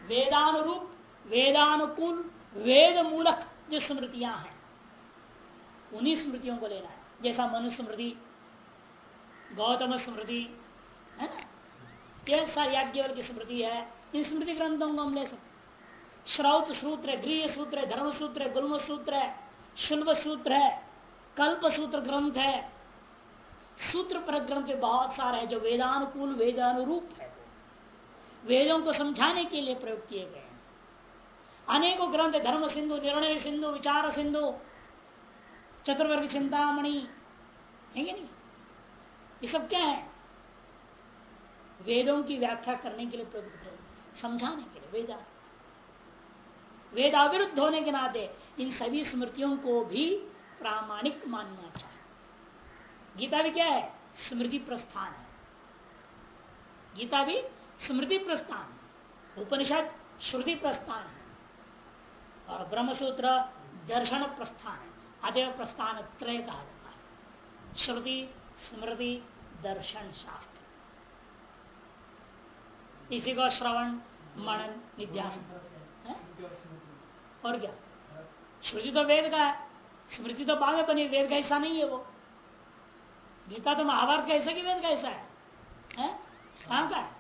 S1: वेदानुरूप, वेदानुकूल वेद मूलक जो स्मृतियाँ हैं, उन्हीं स्मृतियों को लेना है। जैसा मनुष्य स्मृति गौतम स्मृति है ना? यह याज्ञवल की स्मृति है। इन स्मृति ग्रंथों को हम ले सकते श्रौत सूत्र, गृह सूत्र, धर्म सूत्र है गुल्म सूत्र है सूत्र है कल्प सूत्र ग्रंथ है। सूत्र पर ग्रंथ बहुत सारे हैं जो वेदानुकूल, वेदानुरूप है। वेदों को समझाने के लिए प्रयोग किए गए अनेकों ग्रंथ, धर्म सिंधु, निर्णय सिंधु, विचार सिंधु, चतुर्वर्ग चिंतामणि, है नहीं? ये सब क्या है? वेदों की व्याख्या करने के लिए प्रयुक्त समझाने के लिए, वेदा। वेदाविरुद्ध होने के नाते इन सभी स्मृतियों को भी प्रामाणिक मानना चाहिए। गीता भी क्या है? स्मृति प्रस्थान है। गीता भी स्मृति प्रस्थान। उपनिषद श्रुति प्रस्थान है। और ब्रह्मसूत्र दर्शन प्रस्थान है। अतः प्रस्थान त्रय कहा जाता है। श्रुति, स्मृति, दर्शन शास्त्र। इसी को श्रवण, मनन, निध्यासन। और क्या? श्रुति तो वेद का है। स्मृति तो बाद बनी वेद का ऐसा नहीं है वो। गीता तो महाभारत का ऐसा कि वेद का ऐसा है? कहाँ का है?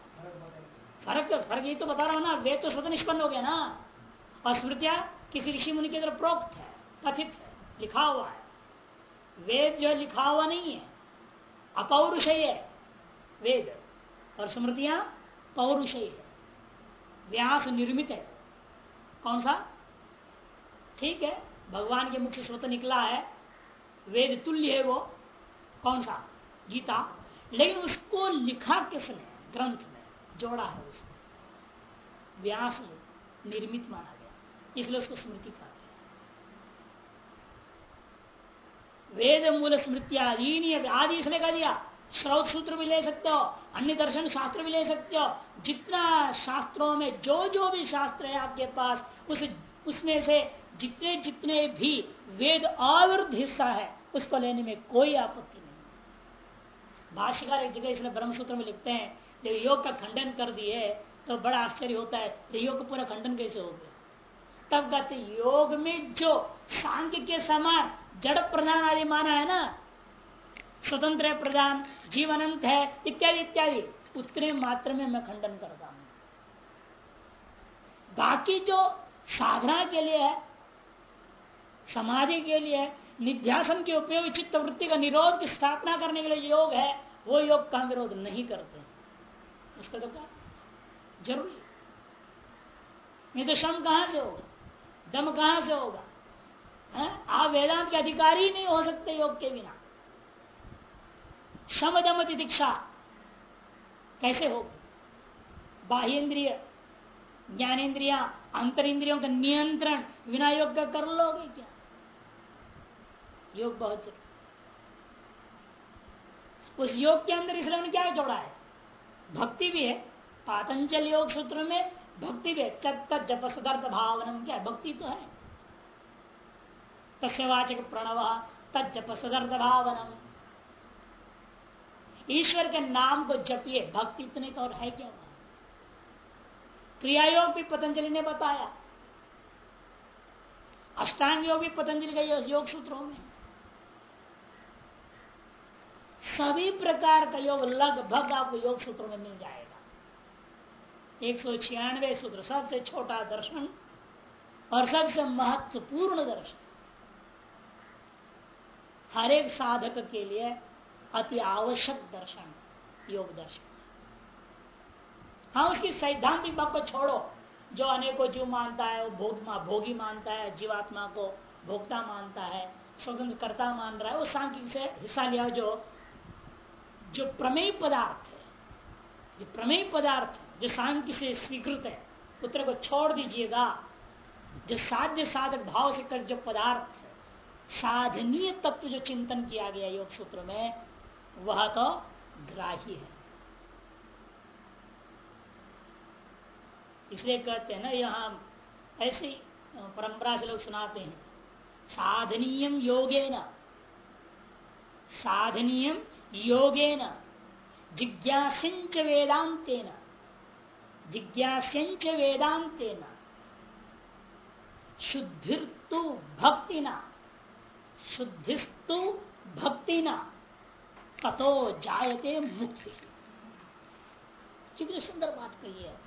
S1: फ़र्क फ़र्क ये तो बता रहा हूँ ना, वेद तो स्वतः निष्पन्न हो गया ना। और स्मृतियाँ किसी ऋषि मुनि के तरफ़ प्रोक्त है, कथित है, लिखा हुआ है। वेद जो लिखा हुआ नहीं है अपौरुषय है वेद। और स्मृतियाँ पौरुषय है व्यास निर्मित है। कौन सा? ठीक है, भगवान के मुख से स्वतः निकला है, वेद तुल्य है वो। कौन सा? गीता। लेकिन उसको लिखा किसने? ग्रंथ। जोड़ा है उसने व्यास निर्मित माना गया। इसलिए उसको स्मृति कहा वेद मूल स्मृति आदि आदि इसलिए कह दिया। श्रोत सूत्र भी ले सकते हो, अन्य दर्शन शास्त्र भी ले सकते हो। जितना शास्त्रों में जो जो भी शास्त्र है आपके पास, उस, उसमें से जितने जितने भी वेद आवृत हिस्सा है, उसको लेने में कोई आपत्ति नहीं। भाष्यकार एक जगह इसलिए ब्रह्मसूत्र में लिखते हैं, जब योग का खंडन कर दिए तो बड़ा आश्चर्य होता है योग का पूरा खंडन कैसे हो गया? तब कहते योग में जो सांख्य के समान जड़ प्रधान आदि माना है ना, स्वतंत्र है, प्रधान जीवनंत है, इत्यादि इत्यादि, उतने मात्र में मैं खंडन करता हूँ। बाकी जो साधना के लिए है, समाधि के लिए निध्यासन के उपयोग चित्त वृत्ति का निरोध की स्थापना करने के लिए योग है, वो योग का विरोध नहीं करते उसका तो क्या? ज़रूरी नहीं तो श्रम कहाँ से होगा? दम कहाँ से होगा? है? आप वेदांत के अधिकारी नहीं हो सकते योग के बिना। शम दम दीक्षा कैसे हो बाह्य इंद्रिय ज्ञानेन्द्रिया अंतर इंद्रियों का नियंत्रण, बिना योग का कर लोगे क्या? योग बहुत उस योग के अंदर इसलिए क्या जोड़ा है? भक्ति भी है। पातंजल योग सूत्र में भक्ति भी है। तत्त जप सदर्थ भावनम क्या भक्ति तो है। तस्वाचक प्रणव तप सदर्थ भावनम। ईश्वर के नाम को जपिए। भक्ति इतने तो और है क्या क्रिया योग भी पतंजलि ने बताया। अष्टांग योग भी पतंजलि का योग सूत्रों में। सभी प्रकार का योग लगभग आपको योग सूत्रों में मिल जाएगा। एक सौ छियानवे सूत्र, सबसे छोटा दर्शन और सबसे महत्वपूर्ण दर्शन। हर एक साधक के लिए अति आवश्यक दर्शन, योग दर्शन। हाँ उसकी सैद्धांतिक बात को छोड़ो। जो अनेकों जीव मानता है, वो भोग भोगी मानता है, जीवात्मा को भोक्ता मानता है स्वतंत्र कर्ता मान रहा है, वो सांख्यिक से हिस्सा लिया जो जो प्रमेय पदार्थ है, जो प्रमेय पदार्थ, जो सांख्य से स्वीकृत है, पुत्र को छोड़ दीजिएगा। जो साध्य साधक भाव से कर जो पदार्थ है, साधनीय तत्व जो चिंतन किया गया योग सूत्र में, वह तो ग्राही है। इसलिए कहते हैं ना यहाँ ऐसी परंपरा से लोग सुनाते हैं। साधनीयम योगेन साधनीयम योगेन, जिज्ञासिंच वेदांतेन जिज्ञासिंच वेदांतेन, शुद्धिर्तु भक्तिना, शुद्धिस्तु भक्तिना, ततो जायते मुक्ति। कितनी सुंदर बात कही है।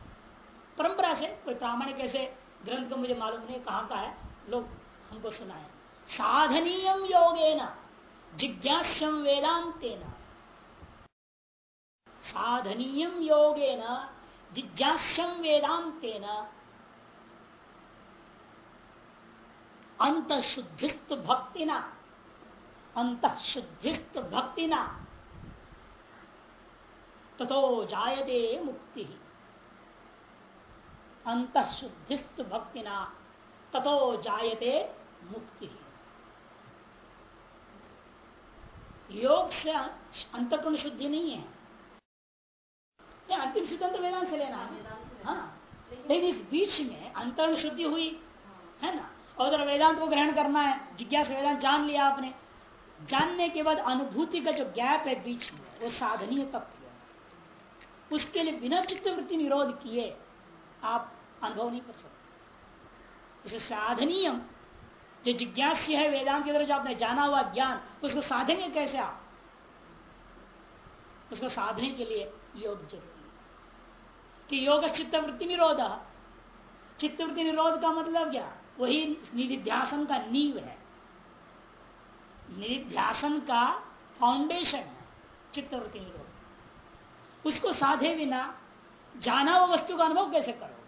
S1: परंपरा से, कोई प्रामाणिक ऐसे ग्रंथ को मुझे मालूम नहीं, कहाँ का है, लोग हमको सुनाए। साधनीयम योगेन जिज्ञास्यम वेदांतेन साधनीयम योगेन जिज्ञास्यम वेदांतेन अंत शुद्धिस्त भक्तिना अंत शुद्धिस्त भक्तिना तथो जायते मुक्ति। अंत शुद्धिस्त भक्तिना तथो जायते मुक्ति। योग से अंतकरण शुद्धि नहीं है। अंतिम सिद्धांत वेदांत से लेना। है। हाँ लेकिन इस बीच में अंतर शुद्धि हुई, है ना? और उधर वेदांत को ग्रहण करना है, जिज्ञास वेदांत जान लिया आपने। जानने के बाद अनुभूति का जो गैप है बीच में, वो साधनीय तत्व उसके लिए बिना चित्तवृत्ति निरोध किए आप अनुभव नहीं कर सकते। इसे साधनीय जो जिज्ञास है वेदांत के अंदर, जो आपने जाना हुआ ज्ञान, उसको साधेंगे कैसे आप? उसको साधने के लिए योग ज़रूरी कि योग चित्तवृत्ति निरोध। चित्तवृत्ति निरोध का मतलब क्या? वही निधिध्यासन का नींव है। निधिध्यासन का फाउंडेशन है चित्तवृत्ति निरोध। उसको साधे बिना जाना हुआ वस्तु का अनुभव कैसे करो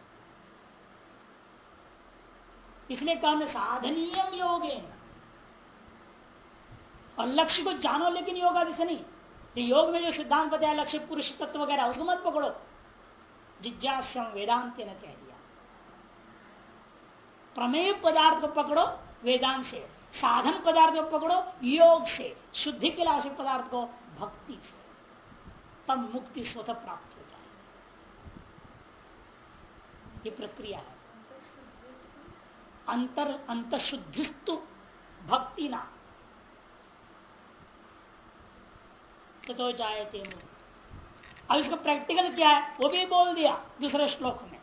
S1: इसलिए कहा साधनीय योग और लक्ष्य को जानो लेकिन योगा जैसे नहीं। तो योग में जो सिद्धांत बताया, लक्ष्य, पुरुष, तत्व वगैरह, उसको मत पकड़ो। जिज्ञासम वेदांत ने कह दिया। प्रमेय पदार्थ को पकड़ो, वेदांत से। साधन पदार्थ को पकड़ो, योग से। शुद्धि के लाश पदार्थ को, भक्ति से। तब मुक्ति स्वतः प्राप्त हो जाए। ये प्रक्रिया है। अंतर अंत शुद्धिस्तु भक्ति ना तो जाए थे अब इसका प्रैक्टिकल क्या है? वो भी बोल दिया दूसरे श्लोक में।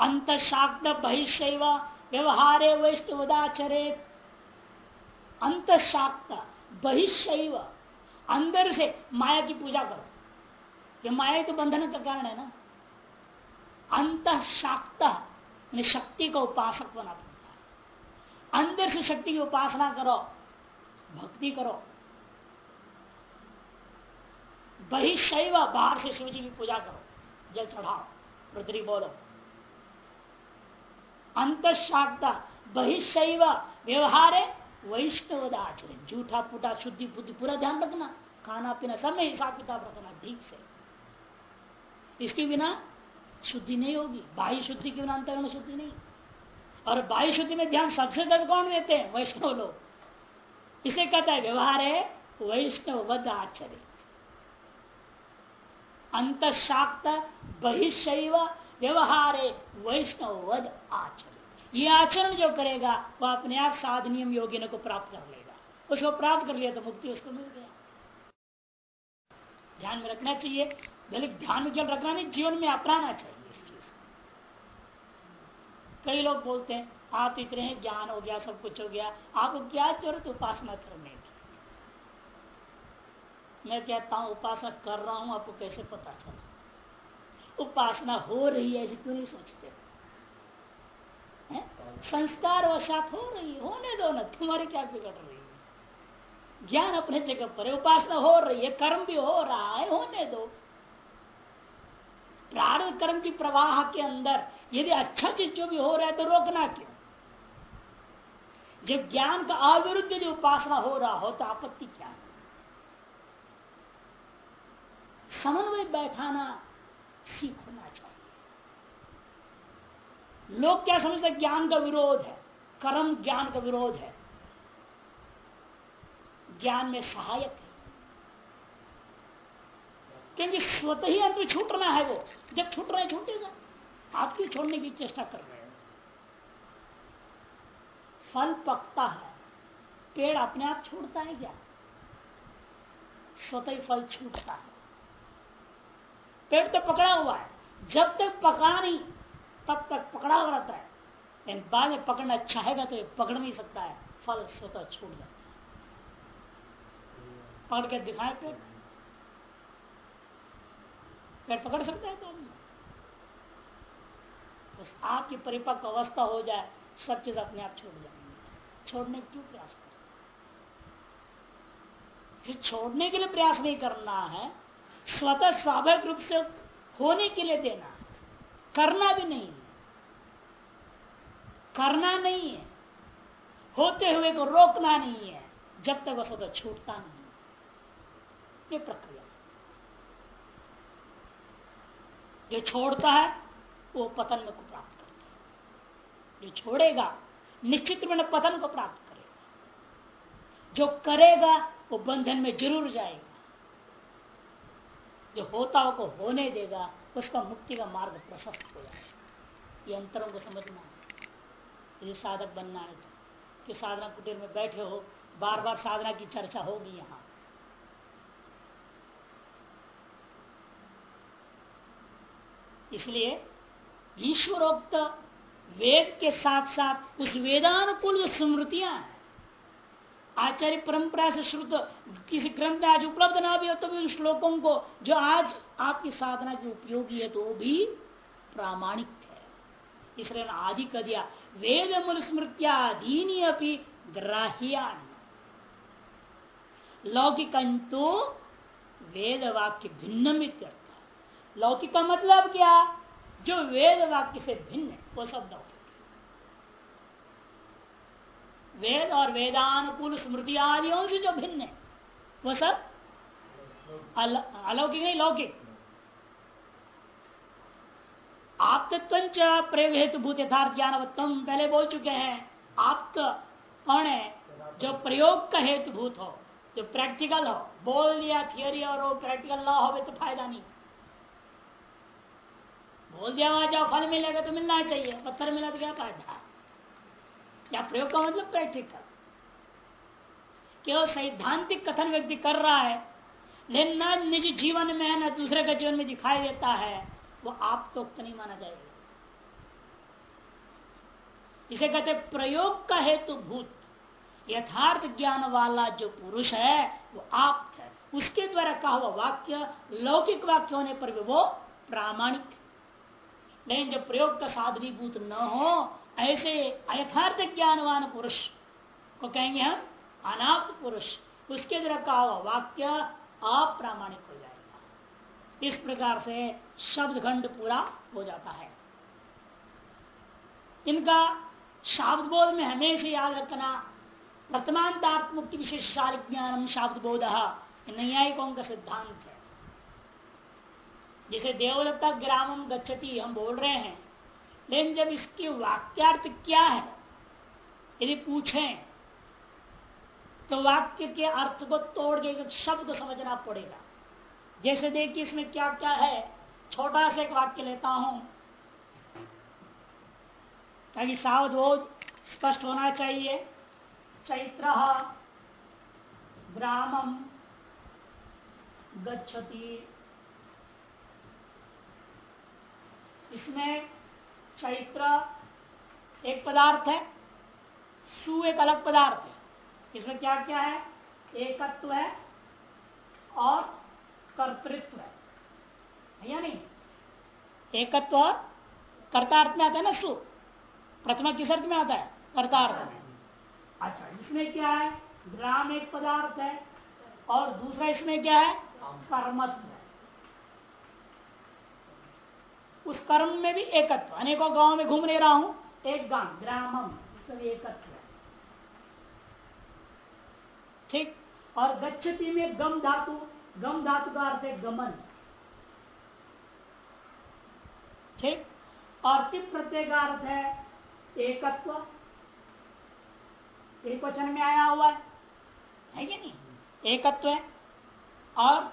S1: अंत शाक्त बहिशैव व्यवहारे वैष्णवदाचरे अंत शाक्त बहिशैव अंदर से माया की पूजा करो। ये माया तो बंधन का कारण है ना? अंत शाक्त शक्ति को उपासक बना पड़ता है। अंदर से शक्ति की उपासना करो, भक्ति करो। बहिशैव बाहर से शिव जी की पूजा करो। जल चढ़ाओ रुद्री बोलो। अंत शाक्ता बहिशैव व्यवहार है। वैष्णव आचरण झूठा पुटा शुद्धि, बुद्धि, पूरा ध्यान रखना। खाना, पीना, सब में हिसाब किताब रखना, ठीक से। इसके बिना शुद्धि नहीं होगी। बाह्य शुद्धि के बिना अंतरण शुद्धि नहीं। और बाह्य शुद्धि में ध्यान सबसे ज़्यादा कौन देते हैं? वैष्णव लोग। इसे कहता है, व्यवहार है। वैष्णव आचरण अंत शाक्त बहिशैव व्यवहार वैष्णव आचरण। ये आचरण जो करेगा, वह अपने आप साधनियम योगी को प्राप्त कर लेगा। उसको प्राप्त कर लिया तो मुक्ति उसको मिल गया। ध्यान में रखना चाहिए। दलित ध्यान में केवल रखना नहीं, जीवन में अपनाना चाहिए इस चीज़ कई लोग बोलते हैं, आप इतने ज्ञान हो गया, सब कुछ हो गया, आपको क्या ज़रूरत, उपासना करने की। मैं कहता हूँ, उपासना कर रहा हूँ, आपको कैसे पता चला? उपासना हो रही है ऐसी क्यों नहीं सोचते? है? संस्कार वशात हो रही होने दो ना, तुम्हारे क्या बिगड़ रही है? ज्ञान अपने जगह पर है, उपासना हो रही है, कर्म भी हो रहा है, होने दो। प्रारंभ कर्म की प्रवाह के अंदर, यदि अच्छा चीज़ जो भी हो रहा है तो रोकना क्यों? जब ज्ञान का अविरुद्ध यदि उपासना हो रहा हो तो आपत्ति क्या है? समन्वय बैठाना ठीक होना चाहिए। लोग क्या समझते ज्ञान का विरोध है, कर्म ज्ञान का विरोध है। ज्ञान में सहायक है। क्योंकि स्वतः ही अंत छूटना है वो। जब छूट रहे छूटेगा। आप क्यों छोड़ने की चेष्टा कर रहे हैं? फल पकता है, पेड़ अपने आप छूटता है क्या? स्वतः ही फल छूटता है। पेड़ तो पकड़ा हुआ है। जब तक पका नहीं, तब तक पकड़ा हुआ रहता है। लेकिन बाद में पकड़ना चाहेगा तो ये पकड़ नहीं सकता है। फल स्वतः छूट जाता है। पकड़ के दिखाए पेड़। पेड़ पकड़ सकता है बाद में बस आपकी परिपक्व अवस्था हो जाए, सब चीज़ अपने आप छोड़ जाएँगे। छोड़ने क्यों प्रयास कर? छोड़ने के लिए प्रयास नहीं करना है। स्वतः स्वाभाविक रूप से होने के लिए देना। करना भी नहीं करना नहीं है। होते हुए को रोकना नहीं है। जब तक वह स्वतः छूटता नहीं ये प्रक्रिया। जो छोड़ता है, वो पतन को प्राप्त करता है। जो छोड़ेगा, निश्चित रूप में पतन को प्राप्त करेगा। जो करेगा, वो बंधन में ज़रूर जाएगा। जो होता हो को होने देगा, उसका मुक्ति का मार्ग प्रशस्त हो जाएगा। ये अंतरों को समझना यदि साधक बनना है। तो कि साधना कुटीर में बैठे हो बार बार साधना की चर्चा होगी यहाँ। इसलिए ईश्वरोक्त वेद के साथ साथ उस वेदानुकूल जो स्मृतियाँ हैं आचार्य परंपरा से श्रुत किसी ग्रंथ आज उपलब्ध ना भी हो तो भी उन श्लोकों को जो आज आपकी साधना की उपयोगी है तो वो भी प्रामाणिक है। इसलिए आदि कर दिया, वेद मूल स्मृत्यादीनी अपनी ग्राह्या लौकिकंतु वेद वाक्य भिन्न लौकिक का मतलब क्या? जो वेद वाक्य से भिन्न है, वो सब लौकिक वेद और वेदानुकूल स्मृति आदियों से जो भिन्न है, वो सब अलौकिक नहीं, लौकिक। आप प्रयोग हेतु भूत यथार्थ ज्ञानवत्तम पहले बोल चुके हैं आप कौन है, जो प्रयोग का हेतु भूत हो, जो प्रैक्टिकल हो। बोल दिया थियोरी और वो प्रैक्टिकल ना हो तो फ़ायदा नहीं। बोल दिया वहाँ जाओ, फल मिलेगा तो मिलना चाहिए, पत्थर मिला तो क्या फ़ायदा? या प्रयोग का मतलब प्रैक्टिकल केवल सैद्धांतिक कथन व्यक्ति कर रहा है, लेकिन न निज जीवन में न दूसरे के जीवन में दिखाई देता है, वो आप तो नहीं माना जाएगा। इसे कहते प्रयोग का हेतु भूत। यथार्थ ज्ञान वाला जो पुरुष है, वो आप है। उसके द्वारा कहा हुआ वाक्य, लौकिक वाक्य होने पर भी वो प्रामाणिक लेकिन जब प्रयोग का साधनीभूत न हो ऐसे अयथार्थ ज्ञानवान पुरुष को कहेंगे हम, अनाप्त पुरुष। उसके द्वारा कहा हुआ वाक्य अप्रामाणिक हो जाएगा। इस प्रकार से शब्द खंड पूरा हो जाता है। इनका शब्द बोध में हमेशा याद रखना वर्तमान मुक्ति विशेषाल ज्ञान शब्द बोध न्यायिकों का सिद्धांत है। जिसे देवदत्ता ग्रामम गच्छति हम बोल रहे हैं। लेकिन जब इसकी वाक्यार्थ क्या है, यदि पूछें तो वाक्य के अर्थ को तोड़ के एक शब्द समझना पड़ेगा। जैसे देखिए इसमें क्या क्या है, छोटा सा एक वाक्य लेता हूँ, ताकि सावध सावधोध स्पष्ट होना चाहिए। चैत्र ग्रामम गच्छति। इसमें चैत्र एक पदार्थ है, सु एक अलग पदार्थ है। इसमें क्या क्या है? एकत्व है और कर्तृत्व है। या नहीं? एकत्व और कर्तार्थ में आता है ना सु। प्रथमा किस अर्थ में आता है? कर्तार्थ में। अच्छा इसमें क्या है? ग्राम एक पदार्थ है और दूसरा इसमें क्या है? कर्मत्व उस कर्म में भी एकत्व, अनेकों गाँव में घूम नहीं रहा हूँ, एक गाँव, ग्रामम सब एकत्व ठीक? और गच्छति में गम धातु गम धातु का अर्थ है गमन। ठीक? और तिप प्रत्यय का अर्थ है एकत्व। एक वचन में आया हुआ है। है कि नहीं? एकत्व है। और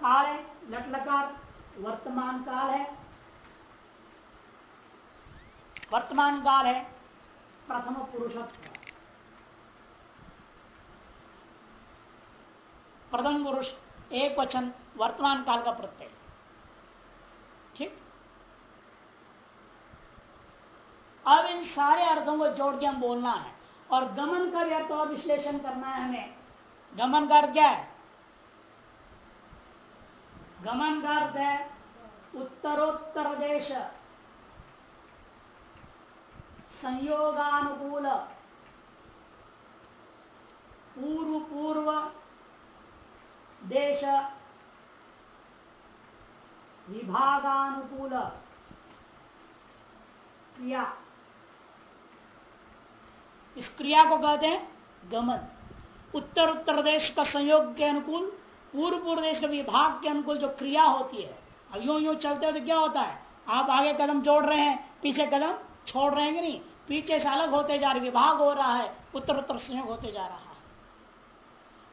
S1: काल है लटलकार, वर्तमान काल है। वर्तमान काल है, प्रथम पुरुषत्व। प्रथम पुरुष, एक वचन, वर्तमान काल का प्रत्यय। ठीक? अब इन सारे अर्थों को जोड़ के हम बोलना है। और गमन का भी अर्थ और विश्लेषण करना है हमें। गमन का अर्थ क्या है? गमन का अर्थ है उत्तरोत्तर देश। संयोगानुकूल। पूर्व पूर्व देश विभागानुकूल। क्रिया। इस क्रिया को कहते हैं गमन। उत्तर उत्तर देश का संयोग के अनुकूल पूर्व पूर्व देश के विभाग के अनुकूल जो क्रिया होती है। अब यूँ यूँ चलते हो तो क्या होता है? आप आगे कदम जोड़ रहे हैं, पीछे कदम छोड़ रहे हैं कि नहीं? पीछे से अलग होते जा रहे, विभाग हो रहा है उत्तर उत्तर संयोग होते जा रहा है।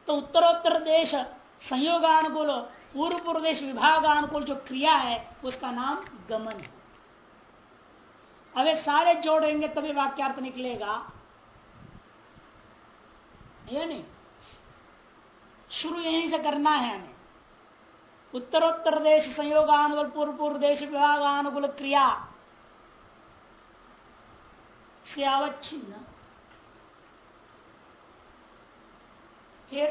S1: तो उत्तरोत्तर देश संयोगानुकूल पूर्व पूर्वदेश विभागानुकूल जो क्रिया है, उसका नाम गमन है। अगर सारे जोड़ेंगे, तभी वाक्यार्थ निकलेगा। या नहीं। शुरू यहीं से करना है हमें। उत्तरोत्तर देश संयोगानुकूल पूर्व पूर्व देश विभागानुकूल क्रिया से अवच्छिन्न फिर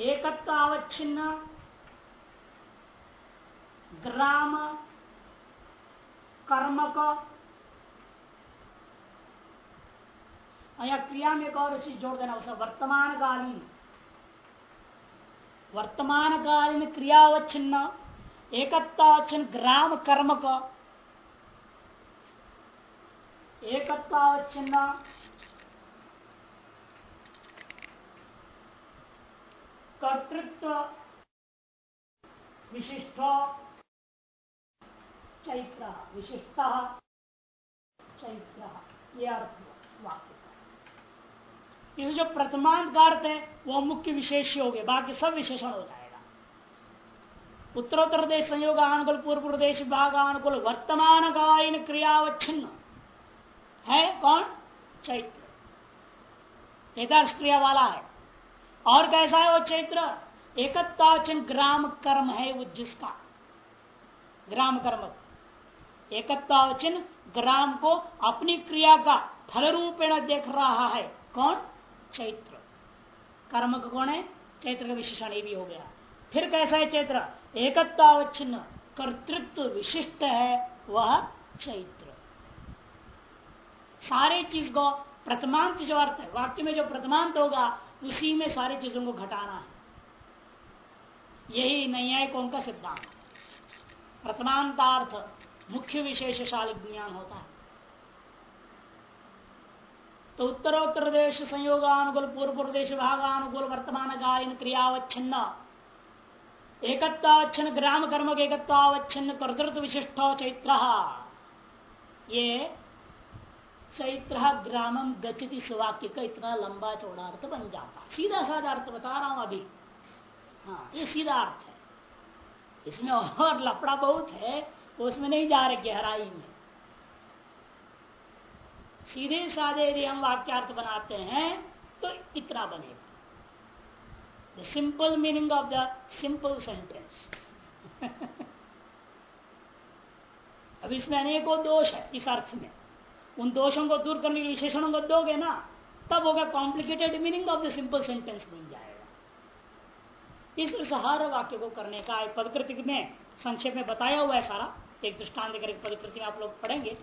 S1: एकत्व अवच्छिन्न ग्राम, कर्मक या क्रिया में एक और चीज़ जोड़ देना, उसमें वर्तमान कालीन वर्तमान कालीन क्रियावच्छिन्न एकत्वावच्छिन्न ग्राम कर्म का एकत्वावच्छिन्न कर्तृत्व विशिष्ट चैत्र विशिष्ट चैत्र। ये अर्थ वाक्य इस जो प्रथमांत का अर्थ है वह मुख्य विशेष हो गए बाकी सब विशेषण हो जाएगा। उत्तरोत्तर देश संयोग अनुकूल पूर्व प्रदेश विभाग अनुकूल वर्तमान कालीन क्रियावच्छिन्न। है कौन? चैत्र क्रिया वाला है। और कैसा है वो चैत्र एकत्वाचन ग्राम कर्म है वो जिसका। ग्राम कर्म। एकत्वावचन ग्राम को अपनी क्रिया का फल रूपेण देख रहा है। कौन? चैत्र कर्म का कौन है? चैत्र का विशेषण ये भी हो गया। फिर कैसा है चैत्र एकत्वावच्छिन्न कर्तृत्व विशिष्ट है वह चैत्र सारी चीज़ को प्रथमांत जो अर्थ है, वाक्य में जो प्रथमांत होगा, उसी में सारी चीज़ों को घटाना है। यही न्यायिकों का सिद्धांत। प्रथमांतार्थ मुख्य विशेषशाली ज्ञान होता है। तो उत्तरोत्तर देश संयोगानुकूल पूर्व प्रदेश भागानुकूल वर्तमान कालीन क्रियावच्छिन्न। एकत्वावच्छिन्न ग्राम कर्म के एकत्वावच्छिन्न कर्तृत्व विशिष्ट चैत्र। ये चैत्र ग्रामम गच्छति सुवाक्य का इतना लंबा चौड़ा अर्थ बन जाता। सीधा साधा अर्थ बता रहा हूँ अभी। हाँ ये सीधा अर्थ है। इसमें और लपड़ा बहुत है, उसमें नहीं जा रहे गहराई में। सीधे साधे यदि हम वाक्यार्थ बनाते हैं तो इतना बनेगा। The simple meaning of the simple sentence अब इसमें अनेकों दोष है इस अर्थ में। उन दोषों को दूर करने के विशेषणों को दोगे ना, तब होगा complicated meaning of the simple sentence बन जाएगा। इस सहारा वाक्य को करने का पदकृति में संक्षेप में बताया हुआ है सारा। एक दृष्टांत करके पदकृति में आप लोग पढ़ेंगे।